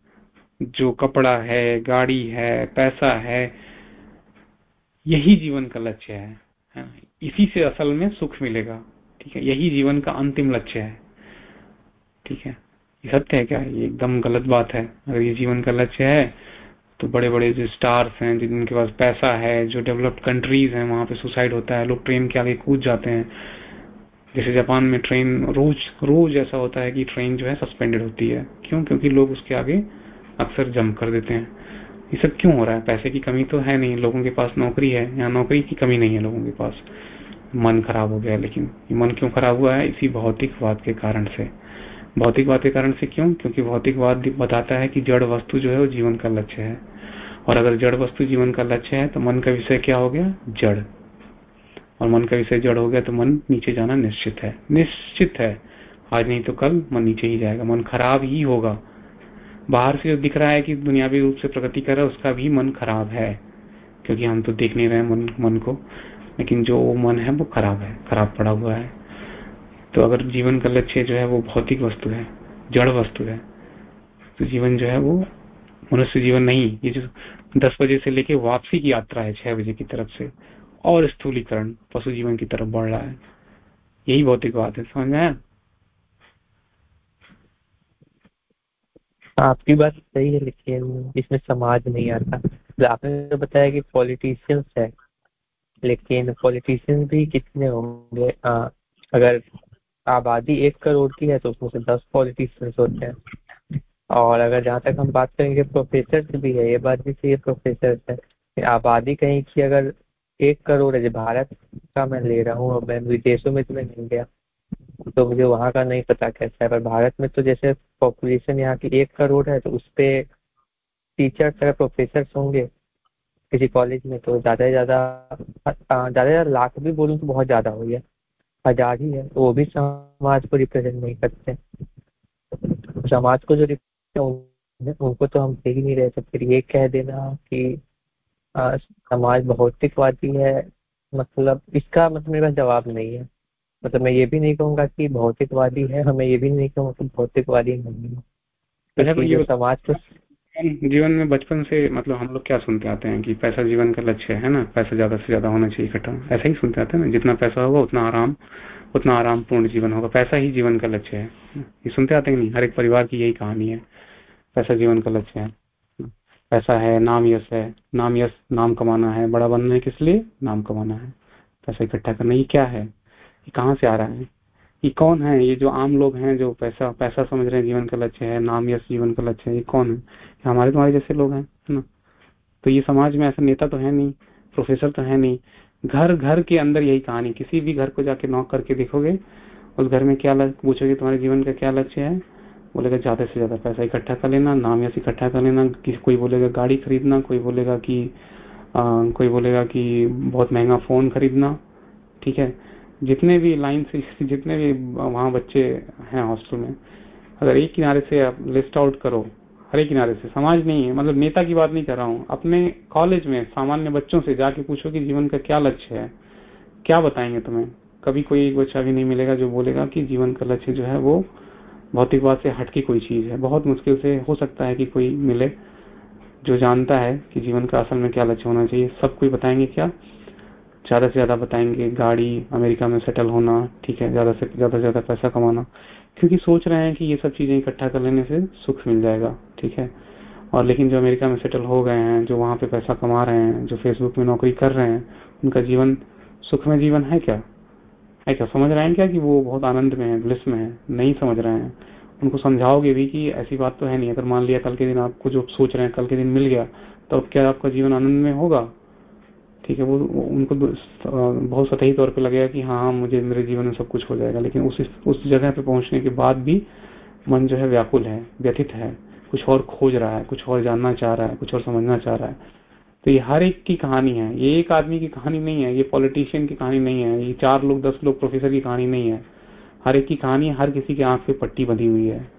जो कपड़ा है गाड़ी है पैसा है यही जीवन का लक्ष्य है, इसी से असल में सुख मिलेगा। ठीक है यही जीवन का अंतिम लक्ष्य है। ठीक है सत्य है क्या? ये एकदम गलत बात है। अगर ये जीवन का लक्ष्य है तो बड़े बड़े जो स्टार्स हैं, जिनके पास पैसा है, जो डेवलप्ड कंट्रीज़ हैं, वहाँ पे सुसाइड होता है। लोग ट्रेन के आगे कूद जाते हैं। जैसे जापान में ट्रेन रोज रोज ऐसा होता है कि ट्रेन जो है सस्पेंडेड होती है। क्यों? क्योंकि लोग उसके आगे अक्सर जम कर देते हैं। ये सब क्यों हो रहा है? पैसे की कमी तो है नहीं। लोगों के पास नौकरी है यहाँ नौकरी की कमी नहीं है लोगों के पास। मन खराब हो गया लेकिन ये मन क्यों खराब हुआ है? इसी भौतिकवाद के कारण से। भौतिकवाद के कारण से क्यों? क्योंकि भौतिकवाद बताता है कि जड़ वस्तु जो है वो जीवन का लक्ष्य है। और अगर जड़ वस्तु जीवन का लक्ष्य है तो मन का विषय क्या हो गया? जड़। और मन का विषय जड़ हो गया तो मन नीचे जाना निश्चित है। निश्चित है। आज नहीं तो कल मन नीचे ही जाएगा। मन खराब ही होगा। बाहर से जो दिख रहा है कि दुनियावी रूप से प्रगति कर रहा है, उसका भी मन खराब है। क्योंकि हम तो देख नहीं रहे मन मन को। लेकिन जो मन है, वो खराब है। खराब पड़ा हुआ है। तो अगर जीवन का लक्ष्य जो है वो भौतिक वस्तु है, जड़ वस्तु है तो जीवन जो है वो मनुष्य जीवन नहीं। ये जो दस बजे से लेके वापसी की यात्रा है, छह बजे की तरफ़ से, और स्थूलीकरण पशु जीवन की तरफ़ बढ़ रहा है। यही भौतिक बात है, समझ में आपकी बात सही है, लेकिन इसमें समाज नहीं आता। आपने तो बताया कि पॉलिटिशियंस है, लेकिन पॉलिटिशियंस भी कितने होंगे? अगर आबादी एक करोड़ की है तो उसमें से दस पॉलिटिशियंस होते हैं। और अगर जहाँ तक हम बात करेंगे प्रोफेसर भी है, ये बात भी सही है प्रोफेसर है आबादी कहीं की अगर एक करोड़ है भारत का मैं ले रहा हूँ मैं विदेशों में तो मैं नहीं गया तो मुझे वहाँ का नहीं पता कैसा है। पर भारत में तो जैसे पॉपुलेशन यहाँ की एक करोड़ है तो उस पर टीचर्स अगर प्रोफेसर होंगे किसी कॉलेज में तो ज़्यादा से ज़्यादा ज़्यादा से ज़्यादा लाख भी बोलूँ तो बहुत ज़्यादा हो गया। हज़ार ही तो वो भी समाज को रिप्रेजेंट नहीं करते समाज को जो उनको तो हम देख ही नहीं रहे तो फिर ये कह देना कि आ, समाज भौतिकवादी है मतलब इसका मतलब मेरे पास जवाब नहीं है। मतलब मैं ये भी नहीं कहूँगा कि भौतिकवादी है हमें ये भी नहीं कहूँगा कि भौतिकवादी नहीं है। तो समाज को जीवन में बचपन से मतलब हम लोग क्या सुनते आते हैं कि पैसा जीवन का लक्ष्य है ना? पैसा ज़्यादा से ज़्यादा होना चाहिए इकट्ठा। ऐसा ही सुनते आते हैं ना, जितना पैसा होगा उतना आराम उतना आराम पूर्ण जीवन होगा। पैसा ही जीवन का लक्ष्य है। ये सुनते आते हैं नहीं? हर एक परिवार की यही कहानी है। पैसा जीवन का लक्ष्य है। पैसा है, नाम यश है। नाम यश, नाम कमाना है। बड़ा बनना है किस लिए? नाम कमाना है। पैसा इकट्ठा करना, ये क्या है? ये कहाँ से आ रहा है? ये कौन है? ये जो आम लोग हैं जो पैसा पैसा समझ रहे हैं जीवन का लक्ष्य है, नाम यश जीवन का लक्ष्य है, ये कौन है? हमारे तुम्हारे जैसे लोग हैं है ना? तो ये समाज में ऐसा नेता तो है नहीं प्रोफेसर तो है नहीं। घर घर के अंदर यही कहानी किसी भी घर को जाके नॉक करके देखोगे उस घर में क्या पूछोगे तुम्हारे जीवन का क्या लक्ष्य है? बोलेगा ज़्यादा से ज़्यादा पैसा इकट्ठा कर लेना नाम यश इकट्ठा कर लेना कोई बोलेगा गाड़ी खरीदना कोई बोलेगा कि आ, कोई बोलेगा कि बहुत महँगा फ़ोन खरीदना ठीक है? जितने भी लाइन से जितने भी वहाँ बच्चे हैं हॉस्टल में अगर एक किनारे से आप लिस्ट आउट करो हर किनारे से। समाज नहीं है मतलब नेता की बात नहीं कर रहा हूँ। अपने कॉलेज में सामान्य बच्चों से जाके पूछो कि जीवन का क्या लक्ष्य है। क्या बताएँगे तुम्हें? कभी कोई एक बच्चा भी नहीं मिलेगा जो बोलेगा कि जीवन का लक्ष्य जो है वो भौतिकवाद से हटके कोई चीज़ है। बहुत मुश्किल से हो सकता है कि कोई मिले जो जानता है कि जीवन का असल में क्या लक्ष्य होना चाहिए। सब कोई बताएँगे क्या? ज़्यादा से ज़्यादा बताएँगे गाड़ी, अमेरिका में सेटल होना, ठीक है, ज़्यादा से ज़्यादा से ज़्यादा पैसा कमाना। क्योंकि सोच रहे हैं कि ये सब चीज़ें इकट्ठा कर लेने से सुख मिल जाएगा, ठीक है? और लेकिन जो अमेरिका में सेटल हो गए हैं, जो वहाँ पे पैसा कमा रहे हैं, जो फेसबुक में नौकरी कर रहे हैं, उनका जीवन सुख में जीवन है क्या? है क्या? समझ रहे हैं क्या कि वो बहुत आनंद में है ब्लिस में है? नहीं समझ रहे हैं। उनको समझाओगे भी कि ऐसी बात तो है नहीं। अगर मान लिया कल के दिन आपको जो सोच रहे हैं, कल के दिन मिल गया तो क्या आपका जीवन आनंद में होगा? ठीक है, वो उनको बहुत सतही तौर पे लगेगा कि हाँ हाँ मुझे, मेरे जीवन में सब कुछ हो जाएगा। लेकिन उस उस जगह पे पहुँचने के बाद भी मन जो है व्याकुल है, व्यथित है, कुछ और खोज रहा है, कुछ और जानना चाह रहा है, कुछ और समझना चाह रहा है। तो ये हर एक की कहानी है। ये एक आदमी की कहानी नहीं है, ये पॉलिटिशियन की कहानी नहीं है, ये चार लोग, दस लोग प्रोफेसर की कहानी नहीं है। हर एक की कहानी हर किसी के आँख पे पट्टी बंधी हुई है।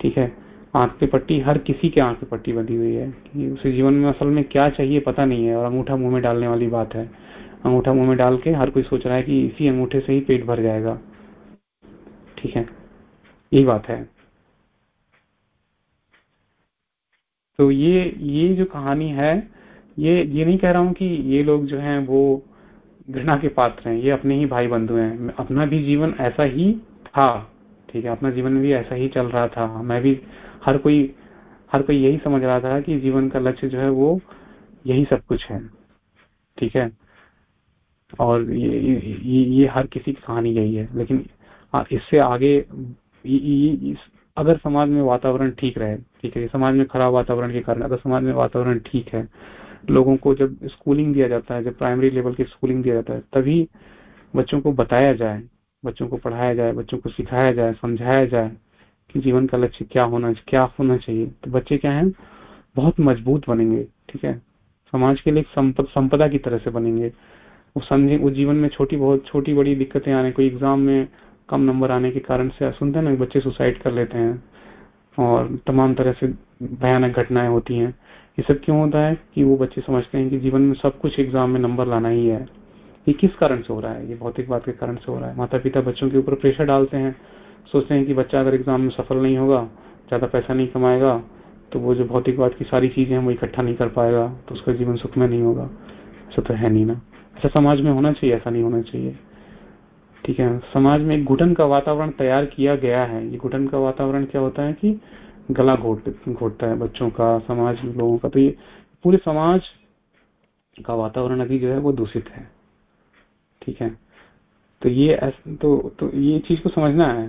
ठीक है? आँख पे पट्टी, हर किसी के आँख पे पट्टी बंधी हुई है कि उसे जीवन में असल में क्या चाहिए पता नहीं है और अंगूठा मुँह में डालने वाली बात है। अंगूठा मुँह में डाल के हर कोई सोच रहा है कि इसी अंगूठे से ही पेट भर जाएगा। ठीक है, यही बात है। तो ये ये जो कहानी है, ये ये नहीं कह रहा हूँ कि ये लोग जो हैं वो घृणा के पात्र हैं, ये अपने ही भाई बंधु हैं। अपना भी जीवन ऐसा ही था, ठीक है, अपना जीवन भी ऐसा ही चल रहा था। मैं भी हर कोई हर कोई यही समझ रहा था कि जीवन का लक्ष्य जो है वो यही सब कुछ है। ठीक है? और ये, ये, ये हर किसी की कहानी यही है। लेकिन इससे आगे ये, ये, अगर समाज में वातावरण ठीक रहे ठीक है समाज में खराब वातावरण के कारण अगर समाज में वातावरण ठीक है लोगों को जब स्कूलिंग दिया जाता है जब प्राइमरी लेवल की स्कूलिंग दिया जाता है तभी बच्चों को बताया जाए बच्चों को पढ़ाया जाए बच्चों को सिखाया जाए समझाया जाए कि जीवन का लक्ष्य क्या होना क्या होना चाहिए? तो बच्चे क्या है? बहुत मज़बूत बनेंगे, ठीक है? समाज के लिए संपदा की तरह से बनेंगे। वो समझे, वो जीवन में छोटी, बहुत छोटी, बड़ी दिक्कतें आने, कोई एग्ज़ाम में कम नंबर आने के कारण से, सुनते हैं ना, बच्चे सुसाइड कर लेते हैं। और तमाम तरह से भयानक घटनाएँ होती हैं। ये सब क्यों होता है कि वो बच्चे समझते हैं कि जीवन में सब कुछ एग्ज़ाम में नंबर लाना ही है। ये किस कारण से हो रहा है? ये भौतिक बात के कारण से हो रहा है। माता पिता बच्चों के ऊपर प्रेशर डालते हैं। सोचते हैं कि बच्चा अगर एग्ज़ाम में सफल नहीं होगा, ज़्यादा पैसा नहीं कमाएगा तो वो जो भौतिक बात की सारी चीज़ें हैं, वो इकट्ठा नहीं कर पाएगा तो उसका जीवन सुख में नहीं होगा। ऐसा तो है नहीं ना। ऐसा समाज में होना चाहिए, ऐसा नहीं होना चाहिए। ठीक है, समाज में एक घुटन का वातावरण तैयार किया गया है। ये घुटन का वातावरण क्या होता है कि गला घोट, घोटता है बच्चों का, समाज लोगों का। तो ये पूरे समाज का वातावरण अभी जो है, वो दूषित है। ठीक है तो ये तो तो ये चीज़ को समझना है।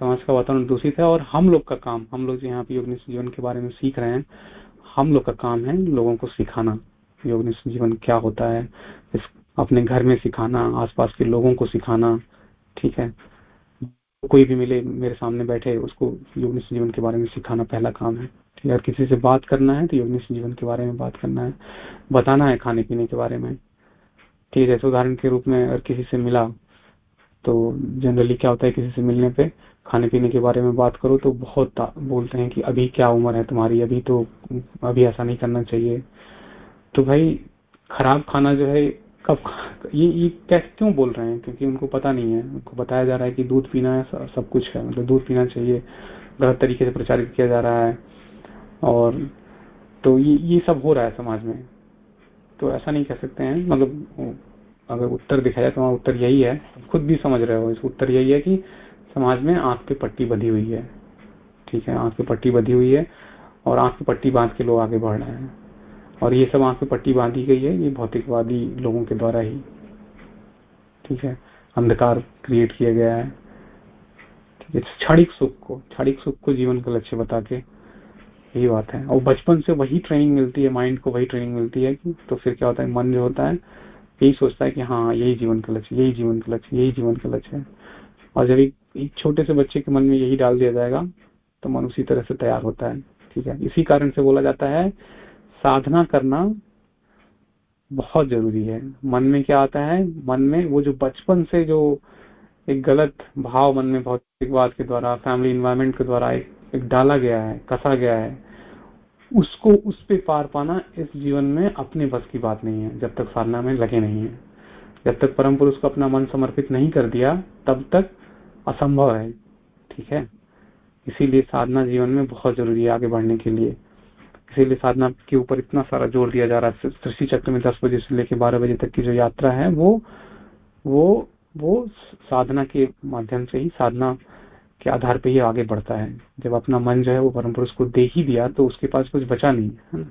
समाज का वातावरण दूषित है और हम लोग का काम, हम लोग जो यहाँ पे योग जीवन के बारे में सीख रहे हैं, हम लोग का काम है लोगों को सिखाना योग जीवन क्या होता है, इस अपने घर में सिखाना, आसपास के लोगों को सिखाना, ठीक है? कोई भी मिले, मेरे सामने बैठे, उसको योग जीवन के बारे में सिखाना पहला काम है। ठीक है, अगर किसी से बात करना है तो योग जीवन के बारे में बात करना है, बताना है खाने पीने के बारे में। ठीक है, जैसे उदाहरण के रूप में अगर किसी से मिला तो जनरली क्या होता है किसी से मिलने पे खाने पीने के बारे में बात करो तो बहुत बोलते हैं कि अभी क्या उम्र है तुम्हारी, अभी तो अभी ऐसा नहीं करना चाहिए। तो भाई, खराब खाना जो है, कब ये ये कैसे, क्यों बोल रहे हैं? क्योंकि उनको पता नहीं है। उनको बताया जा रहा है कि दूध पीना है सब कुछ है। मतलब दूध पीना चाहिए, गलत तरीके से प्रचारित किया जा रहा है। और तो ये ये सब हो रहा है समाज में। तो ऐसा नहीं कह सकते हैं। मतलब अगर उत्तर दिखाया जाए तो उत्तर यही है। खुद भी समझ रहे हो इस उत्तर यही है कि समाज में आँख पे पट्टी बधी हुई है। ठीक है, आँख पे पट्टी बधी हुई है और आँख पे पट्टी बाँध के लोग आगे बढ़ रहे हैं। और ये सब आँख पे पट्टी बांधी गई है, ये भौतिकवादी लोगों के द्वारा ही। ठीक है, अंधकार क्रिएट किया गया है। ठीक है, क्षणिक सुख को, क्षणिक सुख को जीवन का लक्ष्य बता के यही बात है। और बचपन से वही ट्रेनिंग मिलती है माइंड को वही ट्रेनिंग मिलती है कि तो फिर क्या होता है, मन जो होता है, यही सोचता है कि हाँ यही जीवन का लक्ष्य, यही जीवन का लक्ष्य, यही जीवन का लक्ष्य है। और जब एक छोटे से बच्चे के मन में यही डाल दिया जाएगा तो मन उसी तरह से तैयार होता है ठीक है? इसी कारण से बोला जाता है साधना करना बहुत ज़रूरी है। मन में क्या आता है? मन में वो जो बचपन से जो एक गलत भाव मन में भौतिकवाद के द्वारा फैमिली इन्वायरमेंट के द्वारा एक, एक डाला गया है कसा गया है उसको उस पे पार पाना इस जीवन में अपने बस की बात नहीं है जब तक साधना में लगे नहीं है। जब तक परम पुरुष को अपना मन समर्पित नहीं कर दिया तब तक असंभव है, ठीक है? इसीलिए साधना जीवन में बहुत ज़रूरी है आगे बढ़ने के लिए। इसीलिए साधना के ऊपर इतना सारा ज़ोर दिया जा रहा है। सृष्टि चक्र में दस बजे से लेकर बारह बजे तक की जो यात्रा है, वो वो वो साधना के माध्यम से ही, साधना के आधार पे ही आगे बढ़ता है। जब अपना मन जो है वो परम पुरुष को दे ही दिया तो उसके पास कुछ बचा नहीं, है ना?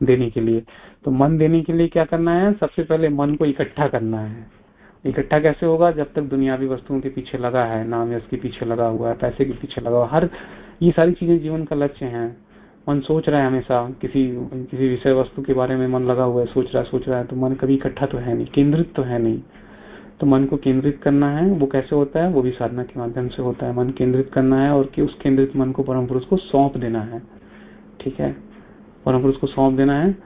देने के लिए। तो मन देने के लिए क्या करना है? सबसे पहले मन को इकट्ठा करना है। इकट्ठा कैसे होगा? जब तक दुनियावी वस्तुओं के पीछे लगा है, नाम यश के पीछे लगा हुआ है, पैसे के पीछे लगा हुआ हर, ये सारी चीज़ें जीवन का लक्ष्य है। मन सोच रहा है हमेशा, किसी किसी विषय वस्तु के बारे में मन लगा हुआ है, सोच रहा है, सोच रहा है तो मन कभी इकट्ठा तो है नहीं, केंद्रित तो है नहीं। तो मन को केंद्रित करना है, वो कैसे होता है? वो भी साधना के माध्यम से होता है। मन केंद्रित करना है और कि उस केंद्रित मन को परम पुरुष को सौंप देना है। ठीक है? परम पुरुष को सौंप देना है।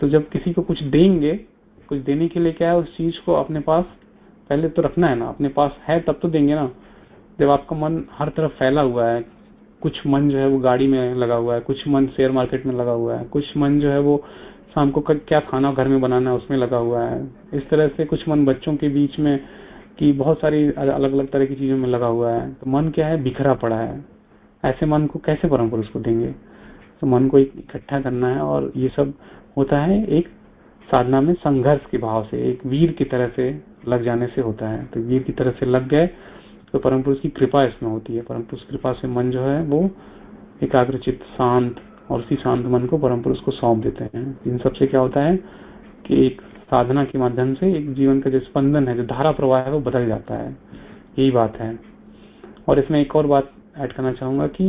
तो जब किसी को कुछ देंगे, कुछ देने के लिए क्या है, उस चीज़ को अपने पास पहले तो रखना है ना, अपने पास है तब तो देंगे ना। जब आपका मन हर तरफ़ फैला हुआ है, कुछ मन जो है वो गाड़ी में लगा हुआ है, कुछ मन शेयर मार्केट में लगा हुआ है, कुछ मन जो है वो शाम को क्या खाना घर में बनाना है उसमें लगा हुआ है। इस तरह से कुछ मन बच्चों के बीच में कि बहुत सारी अलग अलग तरह की चीज़ों में लगा हुआ है। तो मन क्या है? बिखरा पड़ा है। ऐसे मन को कैसे परम पुरुष को देंगे? तो मन को इकट्ठा करना है और ये सब होता है एक साधना में संघर्ष के भाव से, एक वीर की तरह से। लग जाने से होता है। तो वीर की तरह से लग गए तो परम पुरुष की कृपा इसमें होती है। परम पुरुष कृपा से मन जो है, वो एकाग्रचित, शांत और उसी शांत मन को परम पुरुष को सौंप देते हैं। इन सबसे क्या होता है कि एक साधना के माध्यम से एक जीवन का जो स्पंदन है, जो धारा प्रवाह है, वो बदल जाता है। यही बात है। और इसमें एक और बात ऐड करना चाहूँगा कि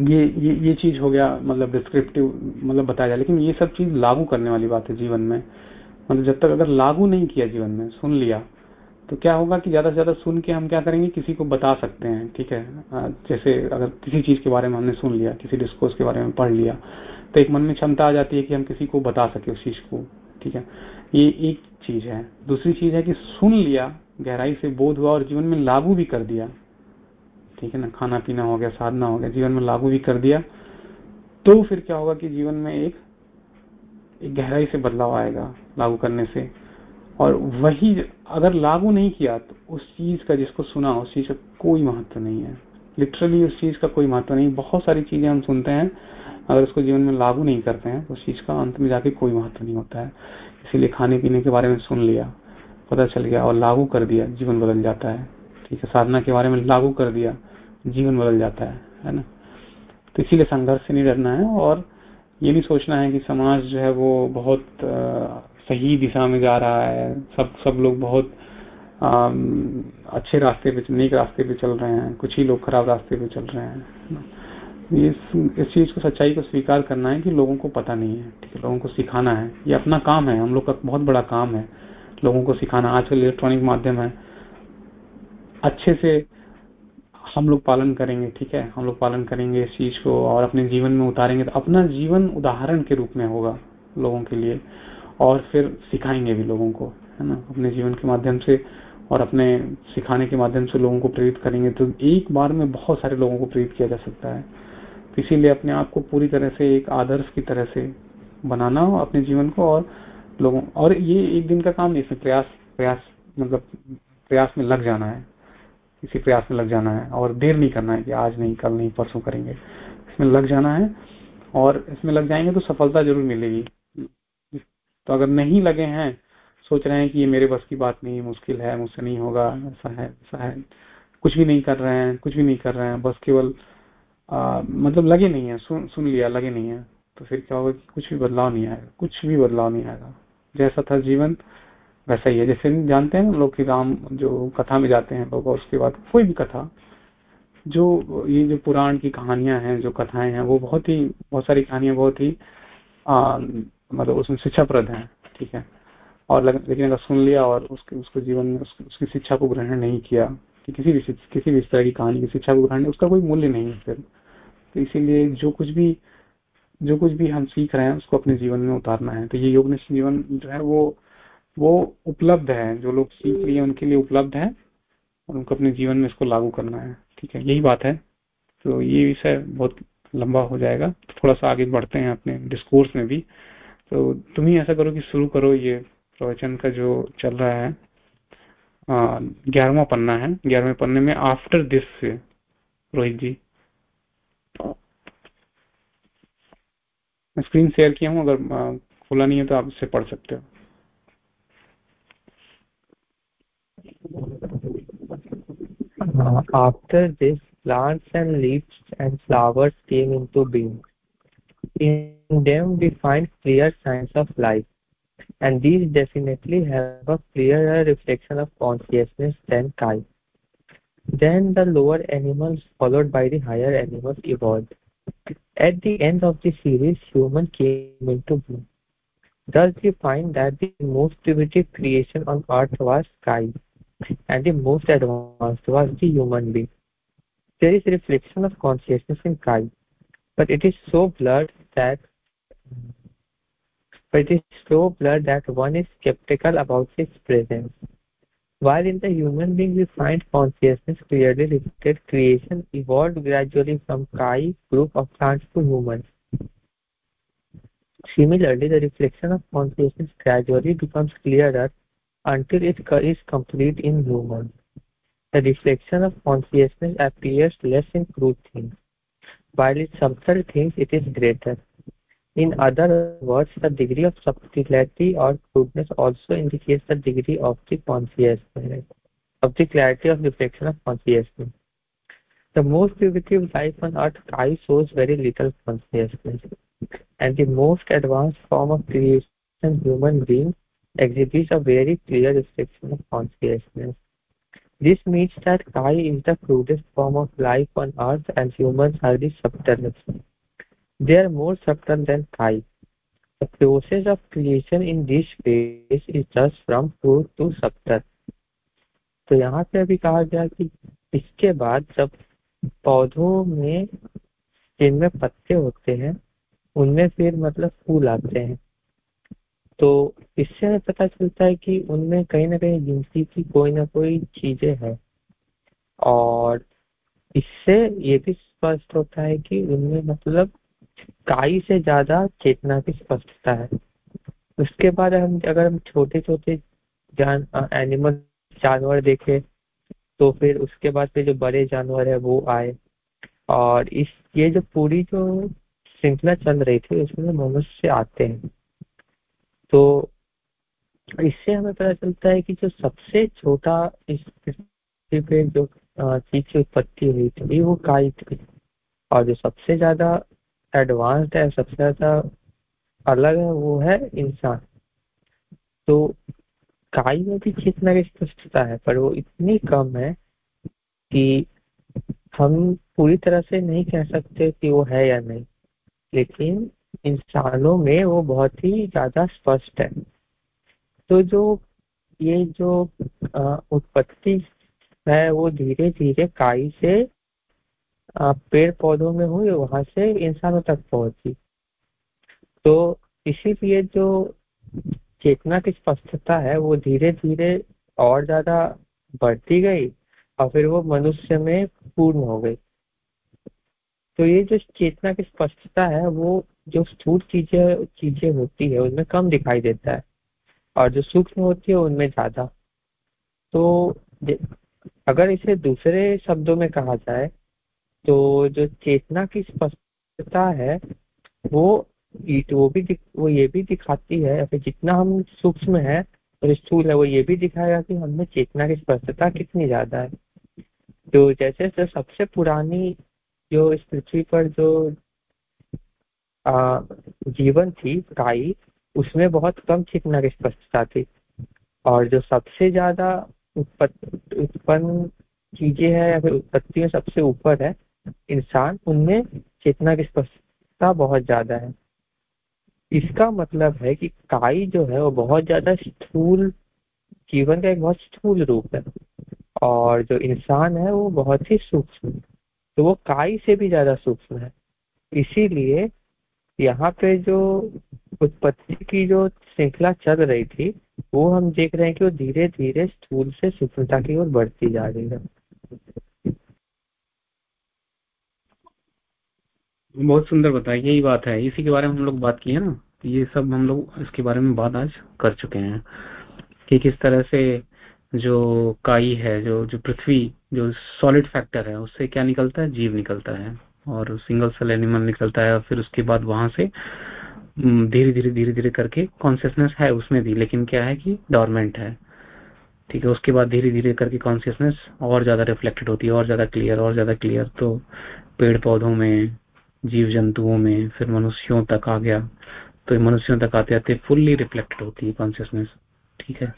ये ये ये चीज़ हो गया मतलब डिस्क्रिप्टिव मतलब बताया जाए लेकिन ये सब चीज़ लागू करने वाली बात है जीवन में। मतलब जब तक अगर लागू नहीं किया जीवन में सुन लिया तो क्या होगा कि ज़्यादा से ज़्यादा सुन के हम क्या करेंगे? किसी को बता सकते हैं ठीक है? जैसे अगर किसी चीज़ के बारे में हमने सुन लिया किसी डिस्कोर्स के बारे में पढ़ लिया तो एक मन में क्षमता आ जाती है कि हम किसी को बता सके उस चीज़ को ठीक है? ये एक चीज़ है। दूसरी चीज़ है कि सुन लिया गहराई से बोध हुआ और जीवन में लागू भी कर दिया ठीक है ना? खाना पीना हो गया साधना हो गया जीवन में लागू भी कर दिया तो फिर क्या होगा कि जीवन में एक, एक गहराई से बदलाव आएगा। लागू करने से। और वही अगर लागू नहीं किया तो उस चीज़ का जिसको सुना, उस चीज़ का कोई महत्व नहीं है। लिटरली उस चीज़ का कोई महत्व नहीं। बहुत सारी चीज़ें हम सुनते हैं, अगर उसको जीवन में लागू नहीं करते हैं तो उस चीज़ का अंत में जाके कोई महत्व नहीं होता है। इसीलिए खाने पीने के बारे में सुन लिया, पता चल गया और लागू कर दिया, जीवन बदल जाता है। ठीक है, साधना के बारे में लागू कर दिया, जीवन बदल जाता है है ना? तो इसीलिए संघर्ष से नहीं डरना है। और ये नहीं सोचना है कि समाज जो है वो बहुत सही दिशा में जा रहा है। सब सब लोग बहुत आ, अच्छे रास्ते पे नेक रास्ते पे चल रहे हैं। कुछ ही लोग खराब रास्ते पे चल रहे हैं। इस इस चीज़ को सच्चाई को स्वीकार करना है कि लोगों को पता नहीं है ठीक है? लोगों को सिखाना है। ये अपना काम है। हम लोग का बहुत बड़ा काम है लोगों को सिखाना। आजकल इलेक्ट्रॉनिक माध्यम है। अच्छे से हम लोग पालन करेंगे ठीक है? हम लोग पालन करेंगे इस चीज़ को और अपने जीवन में उतारेंगे। तो अपना जीवन उदाहरण के रूप में होगा लोगों के लिए। और फिर सिखाएँगे भी लोगों को, है ना? अपने जीवन के माध्यम से और अपने सिखाने के माध्यम से लोगों को प्रेरित करेंगे। तो एक बार में बहुत सारे लोगों को प्रेरित किया जा सकता है। तो इसीलिए अपने आप को पूरी तरह से एक आदर्श की तरह से बनाना हो अपने जीवन को और लोगों, और ये एक दिन का काम नहीं, इसमें प्रयास प्रयास मतलब प्रयास में लग जाना है। इसी प्रयास में लग जाना है और देर नहीं करना है कि आज नहीं, कल नहीं, परसों करेंगे। इसमें लग जाना है और इसमें लग जाएँगे तो सफलता ज़रूर मिलेगी। तो अगर नहीं लगे हैं, सोच रहे हैं कि ये मेरे बस की बात नहीं, मुश्किल है, मुझसे नहीं होगा, ऐसा है ऐसा है। कुछ भी नहीं कर रहे हैं, कुछ भी नहीं कर रहे हैं, बस केवल मतलब लगे नहीं है, सुन सुन लिया, लगे नहीं है। तो फिर क्या होगा कि कुछ भी बदलाव नहीं आएगा, कुछ भी बदलाव नहीं आएगा। जैसा था जीवन, वैसा ही है। जैसे जानते हैं लोग की राम जो कथा में जाते हैं और उसके बाद कोई भी कथा, जो ये जो पुराण की कहानियाँ हैं, जो कथाएँ हैं, वो बहुत ही, बहुत सारी कहानियाँ बहुत ही मतलब उसमें शिक्षाप्रद है ठीक है? और लेकिन अगर सुन लिया और उसके उसको जीवन में उसकी, उसकी शिक्षा को ग्रहण नहीं किया कि किसी भी किसी भी तरह की कहानी की शिक्षा को ग्रहण उसका कोई मूल्य नहीं है फिर। तो इसीलिए जो कुछ भी जो कुछ भी हम सीख रहे हैं उसको अपने जीवन में उतारना है। तो ये योग जीवन जो है वो वो उपलब्ध है। जो लोग सीख लिए उनके लिए उपलब्ध है और उनको अपने जीवन में इसको लागू करना है ठीक है? यही बात है। तो ये विषय बहुत लंबा हो जाएगा। थोड़ा सा आगे बढ़ते हैं अपने डिस्कोर्स में भी। तो तुम ही ऐसा करो कि शुरू करो ये प्रवचन का जो चल रहा है। ग्यारहवा पन्ना है। ग्यारहवें पन्ने में आफ्टर दिस से रोहित जी। स्क्रीन शेयर किया हूँ, अगर खुला नहीं है तो आप इससे पढ़ सकते हो। after this, plants and leaves and flowers came into being In them we find clear signs of life, and these definitely have a clearer reflection of consciousness than Kai. Then the lower animals, followed by the higher animals, evolved. At the end of the series, human came into being. Thus, we find that the most primitive creation on earth was Kai, and the most advanced was the human being. There is reflection of consciousness in Kai, but it is so blurred that but it is so blurred that one is skeptical about its presence. While in the human being we find consciousness clearly reflected, creation evolved gradually from Kai group of plants to humans. Similarly, the reflection of consciousness gradually becomes clearer until it is complete in humans. The reflection of consciousness appears less in crude things, while in subtle things it is greater. In other words, the degree of subtlety or crudeness also indicates the degree of the consciousness, of the clarity of reflection of consciousness. The most primitive life on earth, Kai, shows very little consciousness and the most advanced form of creation, human being, exhibits a very clear reflection of consciousness. This means that Kai is the crudest form of life on earth and humans are the subtlest. They are more subtle than Kai. The process of creation in this phase is thus from crude to subtle. तो यहाँ पे अभी कहा गया कि इसके बाद जब पौधों में जिनमें पत्ते होते हैं उनमें फिर मतलब फूल आते हैं तो इससे हमें पता चलता है कि उनमें कहीं ना कहीं गिनती की कोई ना कोई चीज़ें हैं। और इससे ये भी स्पष्ट होता है कि उनमें मतलब काई से ज़्यादा चेतना की स्पष्टता है। उसके बाद हम अगर हम छोटे छोटे जान एनिमल जानवर देखे तो फिर उसके बाद फिर जो बड़े जानवर है वो आए। और इस, ये जो पूरी जो श्रृंखला चल रही थी, उसमें मनुष्य आते हैं। तो इससे हमें पता चलता है कि जो सबसे छोटा इस पृथ्वी पे जो चीज़ की उत्पत्ति हुई थी, वो काई थी। और जो सबसे ज़्यादा एडवांस्ड है, सबसे ज़्यादा अलग है, वो है इंसान। तो काई में भी चेतना की स्पष्टता है, पर वो इतनी कम है कि हम पूरी तरह से नहीं कह सकते कि वो है या नहीं। लेकिन इंसानों में वो बहुत ही ज़्यादा स्पष्ट है। तो जो ये जो उत्पत्ति है, वो धीरे धीरे काई से पेड़ पौधों में हुई, वहाँ से इंसानों तक पहुँची। तो इसीलिए जो चेतना की स्पष्टता है, वो धीरे धीरे और ज़्यादा बढ़ती गई और फिर वो मनुष्य में पूर्ण हो गई। तो ये जो चेतना की स्पष्टता है, वो जो स्थूल चीज़ें चीज़ें होती है, उनमें कम दिखाई देता है और जो सूक्ष्म होती है, उनमें ज़्यादा। तो अगर इसे दूसरे शब्दों में कहा जाए तो जो चेतना की स्पष्टता है, वो वो भी वो ये भी दिखाती है फिर जितना हम सूक्ष्म है और स्थूल है, वो ये भी दिखाएगा कि हमें चेतना की स्पष्टता कितनी ज़्यादा है। तो जैसे जो सबसे पुरानी जो इस पृथ्वी पर जो जीवन थी, काई, उसमें बहुत कम चेतना की स्पष्टता थी। और जो सबसे ज़्यादा उत्पन्न चीज़ें है, या फिर उत्पत्ति में सबसे ऊपर है, इंसान, उनमें चेतना की स्पष्टता बहुत ज़्यादा है। इसका मतलब है कि काई जो है, वो बहुत ज़्यादा स्थूल, जीवन का एक बहुत स्थूल रूप है। और जो इंसान है, वो बहुत ही सूक्ष्म तो वो काई से भी ज़्यादा सूक्ष्म है। इसीलिए यहाँ पे जो उत्पत्ति की जो श्रृंखला चल रही थी, वो हम देख रहे हैं कि वो धीरे धीरे स्थूल से सूक्ष्मता की ओर बढ़ती जा रही है। बहुत सुंदर बताया, यही बात है। इसी के बारे में हम लोग बात की है ना ये सब हम लोग इसके बारे में बात आज कर चुके हैं कि किस तरह से जो काई है, जो जो पृथ्वी, जो सॉलिड फैक्टर है, उससे क्या निकलता है? जीव निकलता है। और सिंगल सेल एनिमल निकलता है और फिर उसके बाद वहाँ से धीरे धीरे धीरे धीरे करके कॉन्सियसनेस है उसमें भी, लेकिन क्या है कि डॉर्मेंट है। ठीक है, उसके बाद धीरे धीरे करके कॉन्सियसनेस और ज़्यादा रिफ्लेक्टेड होती है, और ज़्यादा क्लियर और ज़्यादा क्लियर तो पेड़ पौधों में जीव जंतुओं में, फिर मनुष्यों तक आ गया। तो मनुष्यों तक आते आते फुल्ली रिफ्लेक्टेड होती है कॉन्सियसनेस ठीक है?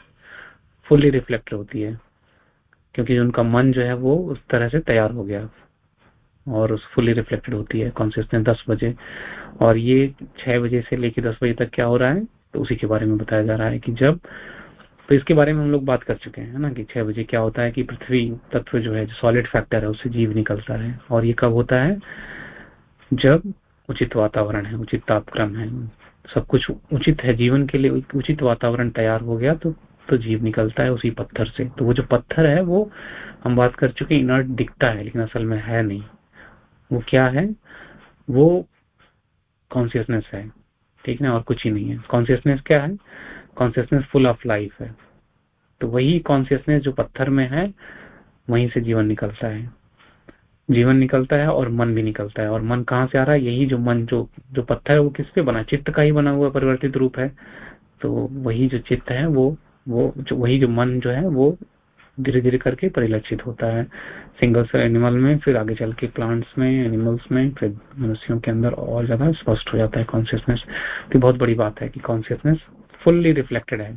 फुल्ली रिफ्लेक्ट होती है, क्योंकि उनका मन जो है वो उस तरह से तैयार हो गया। और फुली रिफ्लेक्टेड होती है कॉन्सियसनेस दस बजे। और ये छह बजे से लेकर दस बजे तक क्या हो रहा है तो उसी के बारे में बताया जा रहा है कि जब तो इसके बारे में हम लोग बात कर चुके हैं ना, कि छह बजे क्या होता है कि पृथ्वी तत्व जो है सॉलिड फैक्टर है, उससे जीव निकलता है। और ये कब होता है? जब उचित वातावरण है, उचित तापक्रम है, सब कुछ उचित है, जीवन के लिए उचित वातावरण तैयार हो गया तो तो जीव निकलता है उसी पत्थर से। तो वो जो पत्थर है, वो हम बात कर चुके इनर्ट दिखता है, लेकिन असल में है नहीं। वो क्या है? वो कॉन्सियसनेस है। ठीक ना? और कुछ ही नहीं है। कॉन्सियसनेस क्या है? कॉन्सियसनेस फुल ऑफ़ लाइफ है। तो वही कॉन्सियसनेस जो पत्थर में है, वहीं से जीवन निकलता है। जीवन निकलता है और मन भी निकलता है। और मन कहाँ से आ रहा है? यही जो मन, जो जो पत्थर है, वो किससे बना? चित्त का ही बना हुआ परिवर्तित रूप है। तो वही जो चित्त है, वो वो जो, वही जो मन जो है, वो धीरे धीरे करके परिलक्षित होता है। सिंगल सेल एनिमल में फिर आगे चल के प्लांट्स में एनिमल्स में, फिर मनुष्यों के अंदर और ज़्यादा स्पष्ट हो जाता है कॉन्सियसनेस तो बहुत बड़ी बात है कि कॉन्सियसनेस फुल्ली रिफ्लेक्टेड है।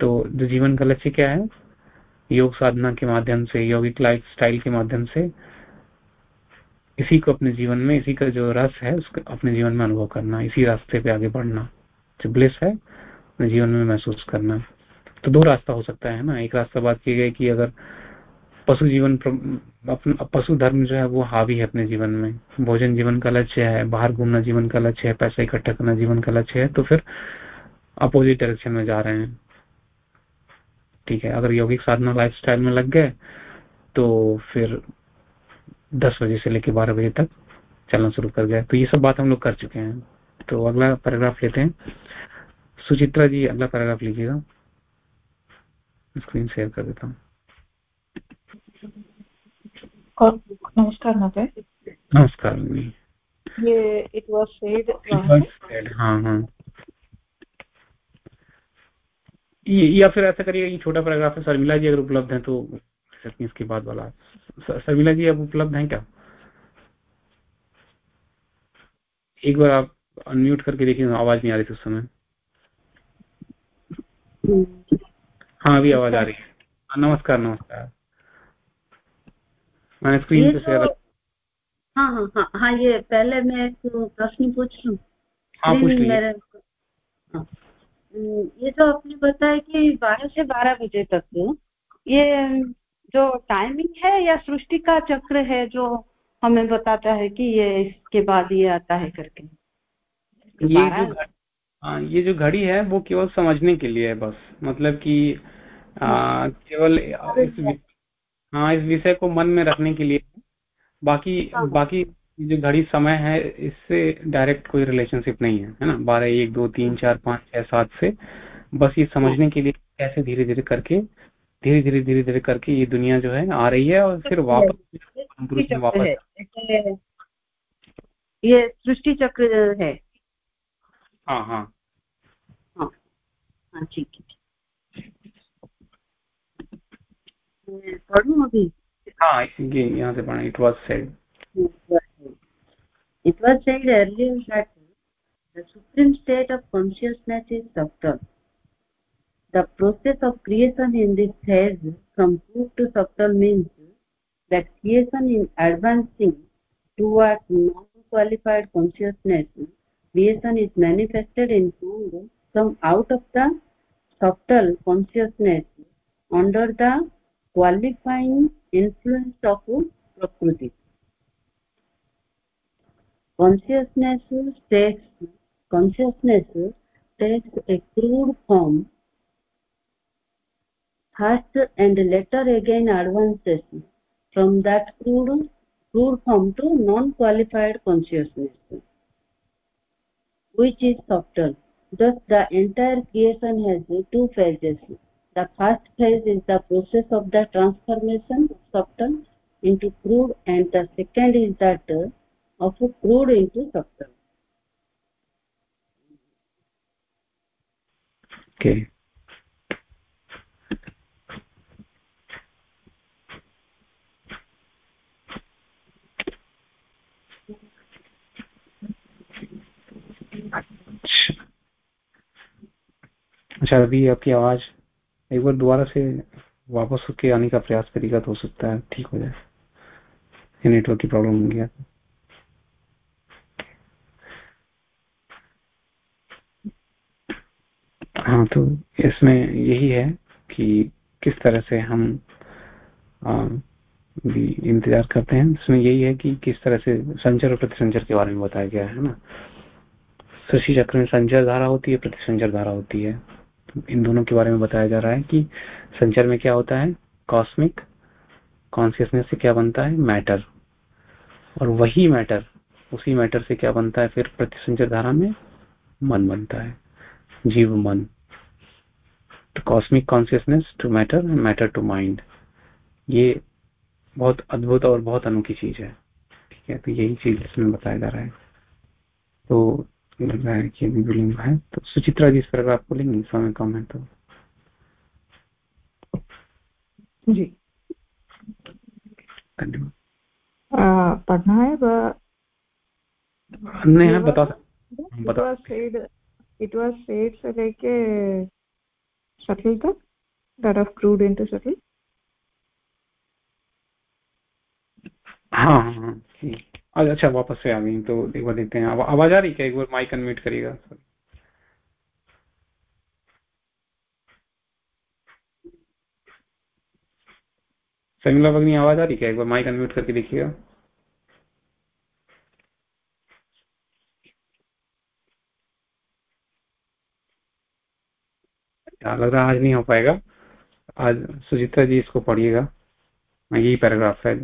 तो जो जीवन का लक्ष्य क्या है? योग साधना के माध्यम से, यौगिक लाइफ स्टाइल के माध्यम से, इसी को अपने जीवन में, इसी का जो रस है, उसको अपने जीवन में अनुभव करना, इसी रास्ते पे आगे बढ़ना। जो ब्लिस है, अपने जीवन में महसूस करना। तो दो रास्ता हो सकता है ना। एक रास्ता बात की गई कि अगर पशु जीवन पशु धर्म जो है वो हावी है अपने जीवन में। भोजन जीवन का लक्ष्य है, बाहर घूमना जीवन का लक्ष्य है, पैसा इकट्ठा करना जीवन का लक्ष्य है तो फिर अपोजिट डायरेक्शन में जा रहे हैं। ठीक है, अगर यौगिक साधना लाइफस्टाइल में लग गए तो फिर दस बजे से लेकर बारह बजे तक चलना शुरू कर गया। तो ये सब बात हम लोग कर चुके हैं। तो अगला पैराग्राफ लेते हैं। सुचित्रा जी, अगला पैराग्राफ लीजिएगा। स्क्रीन शेयर कर देता हूँ। नमस्कार नमस्कार नमस्कार ये इट वाज सेड हाँ हाँ। या फिर ऐसा करिए छोटा पैराग्राफ है शर्मिला जी अगर उपलब्ध है तो इसके बाद वाला। शर्मिला जी अब उपलब्ध हैं क्या? एक बार आप अनम्यूट करके देखिए आवाज़ नहीं आ रही थी उस समय। हाँ अभी आवाज़ आ रही है। हाँ, नमस्कार नमस्कार। मैंने स्क्रीन पे शेयर हाँ हाँ हाँ हाँ ये पहले मैं प्रश्न पूछ लूँ। हाँ पूछ लीजिए। ये जो आपने बताया कि बारह से बारह बजे तक ये जो टाइमिंग है या सृष्टि का चक्र है जो हमें बताता है कि ये इसके बाद ये आता है करके? ये जो हाँ ये जो घड़ी है वो केवल समझने के लिए है बस। मतलब कि केवल इस हाँ इस विषय को मन में रखने के लिए। बाकी हाँ। बाकी जो घड़ी समय है इससे डायरेक्ट कोई रिलेशनशिप नहीं है है ना? बारह एक दो तीन चार पाँच छह सात से। बस ये समझने के लिए कैसे धीरे धीरे करके धीरे धीरे धीरे धीरे करके ये दुनिया जो है आ रही है और फिर वापस वापस ये सृष्टि चक्र है। हाँ हाँ। हाँ हाँ ठीक है। Ah, again, yeah, it was said. It was said earlier that the supreme state of consciousness is subtle. The process of creation in this phase from root to subtle means that creation in advancing towards non-qualified consciousness, creation is manifested in form out of the subtle consciousness under the qualifying influence of Prakriti. consciousness takes consciousness takes a crude form. First and later again advances from that crude crude form to non qualified consciousness which is subtle thus the entire creation has two phases the first phase is the process of the transformation of subtle into crude and the second is that of crude into substance. Okay. अच्छा अभी आपकी आवाज एक बार दोबारा से वापस के आने का प्रयास करेगा तो हो सकता है ठीक हो जाए। नेटवर्क की प्रॉब्लम हो गया। हाँ तो इसमें यही है कि किस तरह से हम आ, भी इंतज़ार करते हैं। इसमें यही है कि किस तरह से संचर और प्रतिसंचर के बारे में बताया गया है ना। शशि चक्र में संचर धारा होती है प्रतिसंचर धारा होती है। इन दोनों के बारे में बताया जा रहा है कि संचर में क्या होता है? कॉस्मिक कॉन्सियसनेस से क्या बनता है? मैटर और वही मैटर उसी मैटर से क्या बनता है? फिर प्रतिसंचर धारा में मन बनता है। जीव मन. तो cosmic consciousness to matter and matter to mind ये बहुत अद्भुत और बहुत अनोखी चीज़ है। ठीक है तो यही चीज़ इसमें बताया जा रहा है। तो लग रहा है कि अभी बिलिंग है तो सुचित्रा जी इस पर आपको लेंगे समय कम है। तो जी। धन्यवाद। पढ़ना है नहीं है बता बता इट वाज सेड से लेके शटल तक that of crude into shuttle हाँ हाँ हाँ अच्छा वापस से आ गई तो एक बार देखते हैं। आवाज़ आ रही क्या? एक बार माइक अनम्यूट करिएगा। समीला भगनी आवाज़ आ रही क्या? एक बार माइक अनम्यूट करके देखिएगा। क्या लग रहा आज नहीं हो पाएगा। आज सुचित्रा जी इसको पढ़िएगा। यही पैराग्राफ है।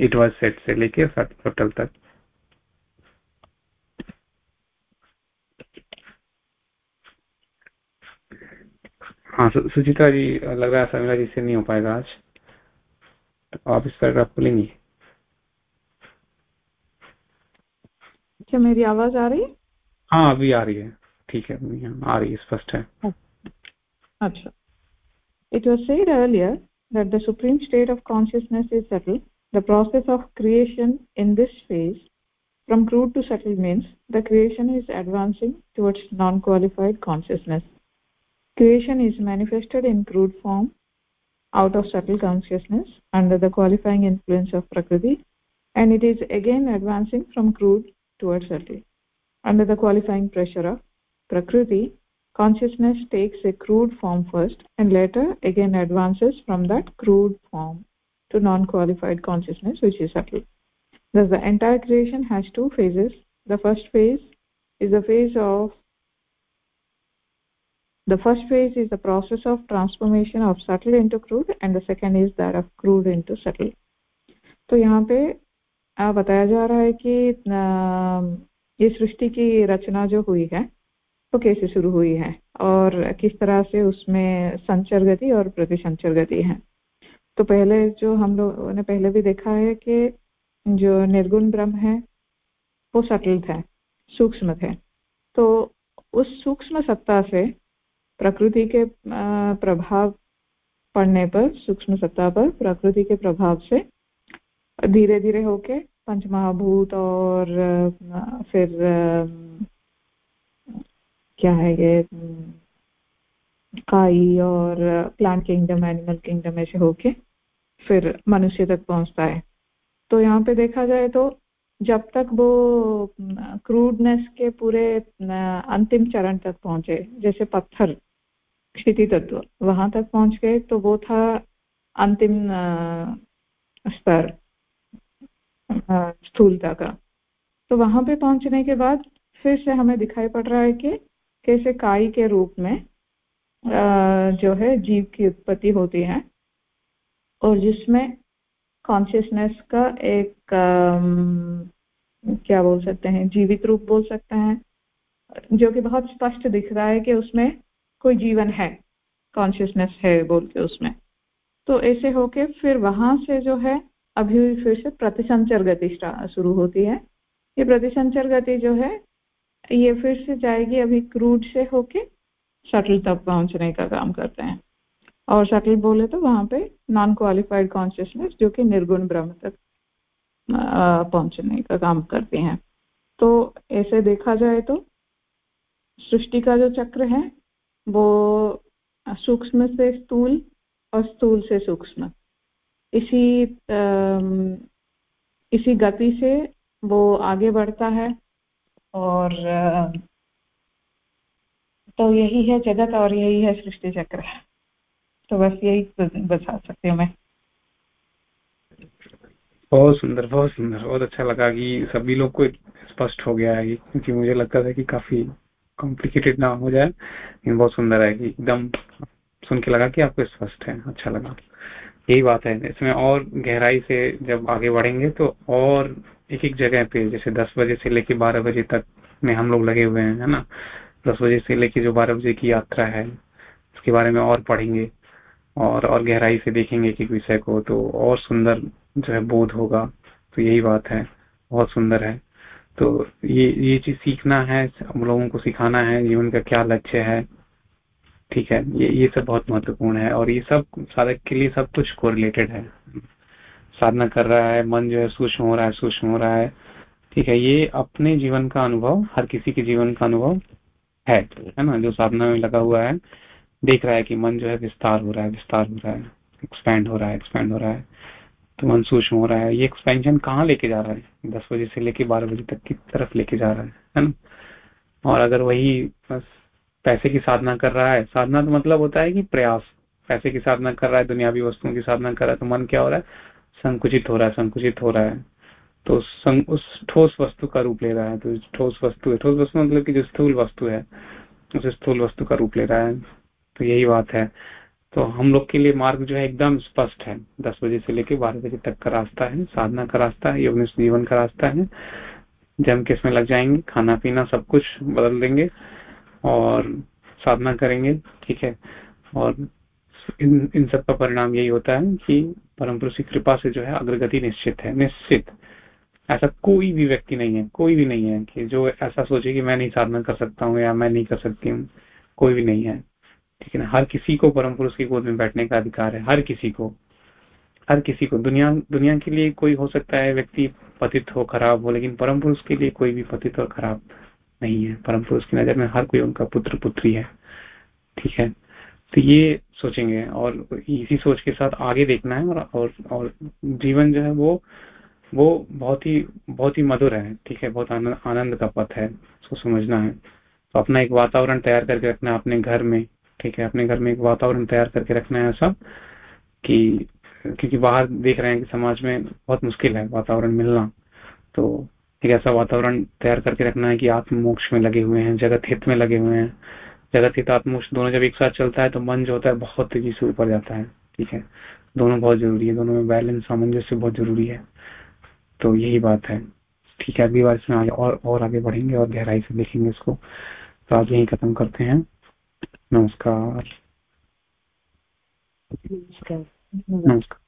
इट वाज सेट से लेके टोटल तक हाँ सुचित्रा जी लग रहा है समीरा जी से नहीं हो पाएगा आज। तो आप इस पैराग्राफ को लेंगी क्या मेरी आवाज़ आ रही है? हाँ अभी आ रही है। ठीक है आ रही है स्पष्ट है। अच्छा। it was said earlier that the supreme state of consciousness is subtle the process of creation in this phase from crude to subtle means the creation is advancing towards non-qualified consciousness. Creation is manifested in crude form out of subtle consciousness under the qualifying influence of prakriti and it is again advancing from crude towards subtle. Under the qualifying pressure of prakriti consciousness takes a crude form first and later again advances from that crude form to non-qualified consciousness which is subtle thus the entire creation has two phases the first phase is the phase of the first phase is the process of transformation of subtle into crude and the second is that of crude into subtle तो यहाँ पे बताया जा रहा है कि ये सृष्टि की रचना जो हुई है वो कैसे शुरू हुई है और किस तरह से उसमें संचर गति और प्रतिसंचर गति है तो पहले जो हम लोगों ने पहले भी देखा है कि जो निर्गुण ब्रह्म है, वो सटल थे सूक्ष्म थे तो उस सूक्ष्म सत्ता से प्रकृति के प्रभाव पड़ने पर, सूक्ष्म सत्ता पर प्रकृति के प्रभाव से धीरे धीरे होके पंचमहाभूत और फिर क्या है ये काई और प्लांट किंगडम एनिमल किंगडम ऐसे होके फिर मनुष्य तक पहुँचता है। तो यहाँ पे देखा जाए तो जब तक वो क्रूडनेस के पूरे अंतिम चरण तक पहुँचे, जैसे पत्थर, क्षिति तत्व, वहाँ तक पहुँच गए तो वो था अंतिम स्तर स्थूलता का। तो वहाँ पे पहुँचने के बाद फिर से हमें दिखाई पड़ रहा है कि कैसे काई के रूप में जो है जीव की उत्पत्ति होती है। और जिसमें कॉन्शियसनेस का एक क्या बोल सकते हैं, जीवित रूप बोल सकते हैं, जो कि बहुत स्पष्ट दिख रहा है कि उसमें कोई जीवन है कॉन्शियसनेस है बोल के उसमें। तो ऐसे होके फिर वहाँ से जो है, अभी फिर से प्रतिसंचर गति शुरू होती है। ये प्रतिसंचर गति जो है, ये फिर से जाएगी अभी क्रूड से होके शटल तक पहुँचने का काम करते हैं। और शटल बोले तो वहाँ पे नॉन क्वालिफाइड कॉन्शियसनेस जो कि निर्गुण ब्रह्म तक पहुँचने का काम करते हैं। तो ऐसे देखा जाए तो सृष्टि का जो चक्र है, वो सूक्ष्म से स्थूल और स्थूल से सूक्ष्म। इसी इसी गति से वो आगे बढ़ता है और तो यही है जगत और यही है सृष्टि चक्र। तो बस यही बता सकती हूँ मैं। बहुत सुंदर बहुत सुंदर। बहुत अच्छा लगा कि सभी लोग को स्पष्ट हो गया है क्योंकि मुझे लगता था कि काफ़ी कॉम्प्लिकेटेड ना हो जाए, लेकिन बहुत सुंदर है कि एकदम सुन के लगा कि आपको स्पष्ट है अच्छा लगा। यही बात है। इसमें और गहराई से जब आगे बढ़ेंगे तो और एक एक जगह पे, जैसे दस बजे से लेके बारह बजे तक में हम लोग लगे हुए हैं, है ना? दस बजे से लेके जो बारह बजे की यात्रा है, उसके बारे में और पढ़ेंगे। और और गहराई से देखेंगे एक एक विषय को तो और सुंदर जो है बोध होगा तो यही बात है, बहुत सुंदर है। तो ये ये चीज़ सीखना है, हम लोगों को सिखाना है जीवन का क्या लक्ष्य है, ठीक है, ये ये सब बहुत महत्वपूर्ण है और ये सब साधक के लिए सब कुछ कोरिलेटेड है। साधना कर रहा है, मन जो है सूक्ष्म हो रहा है, सूक्ष्म हो रहा है, ठीक है, ये अपने जीवन का अनुभव, हर किसी के जीवन का अनुभव है है ना, जो साधना में लगा हुआ है। देख रहा है कि मन जो है विस्तार हो रहा है, विस्तार हो रहा है एक्सपैंड हो रहा है एक्सपैंड हो रहा है। तो मन सूक्ष्म हो रहा है। ये एक्सपेंशन कहाँ लेके जा रहा है? दस बजे से लेके बारह बजे तक की तरफ़ लेके जा रहा है है ना? और अगर वही बस पैसे की साधना कर रहा है, साधना तो मतलब होता है कि प्रयास। पैसे की साधना कर रहा है, दुनियावी वस्तुओं की साधना कर रहा है तो मन क्या हो रहा है? संकुचित हो रहा है, संकुचित हो रहा है। तो उस ठोस वस्तु का रूप ले रहा है। तो ठोस वस्तु है। ठोस वस्तु मतलब की जो स्थूल वस्तु है, उस स्थूल वस्तु का रूप ले रहा है। तो यही बात है। तो हम लोग के लिए मार्ग जो है एकदम स्पष्ट है। दस बजे से लेकर बारह बजे तक का रास्ता है, साधना का रास्ता है योग जीवन का रास्ता है। जम के इसमें लग जाएँगे, खाना पीना सब कुछ बदल देंगे और साधना करेंगे, ठीक है। और इन इन सब का परिणाम यही होता है कि परम पुरुष की कृपा से जो है अग्रगति निश्चित है, निश्चित। ऐसा कोई भी व्यक्ति नहीं है, कोई भी नहीं है कि जो ऐसा सोचे कि मैं नहीं साधना कर सकता हूँ या मैं नहीं कर सकती हूँ, कोई भी नहीं है। ठीक है ना? हर किसी को परम पुरुष की गोद में बैठने का अधिकार है हर किसी को। हर किसी को। दुनिया दुनिया के लिए कोई हो सकता है व्यक्ति पतित हो खराब हो लेकिन परम पुरुष के लिए कोई भी पतित और खराब नहीं है। परम पुरुष की नज़र में हर कोई उनका पुत्र पुत्री है। ठीक है? तो ये सोचेंगे और इसी सोच के साथ आगे देखना है और और, और जीवन जो है वो वो बहुत ही बहुत ही मधुर है। ठीक है? बहुत आनंद का पथ है। उसको समझना है। तो अपना एक वातावरण तैयार करके रखना अपने घर में। ठीक है, अपने घर में एक वातावरण तैयार करके रखना है ऐसा कि, क्योंकि बाहर देख रहे हैं कि समाज में बहुत मुश्किल है वातावरण मिलना। तो एक ऐसा वातावरण तैयार करके रखना है कि आत्म मोक्ष में लगे हुए हैं, जगत हित में लगे हुए हैं। जगत हित आत्मोक्ष दोनों जब एक साथ चलता है तो मन जो होता है बहुत तेज़ी से ऊपर जाता है, ठीक है। दोनों बहुत ज़रूरी है, दोनों में बैलेंस, सामंजस्य बहुत ज़रूरी है। तो यही बात है, ठीक है। अगली बार इसमें और और आगे बढ़ेंगे और गहराई से देखेंगे इसको। तो आज यही खत्म करते हैं। नमस्कार नमस्कार नमस्कार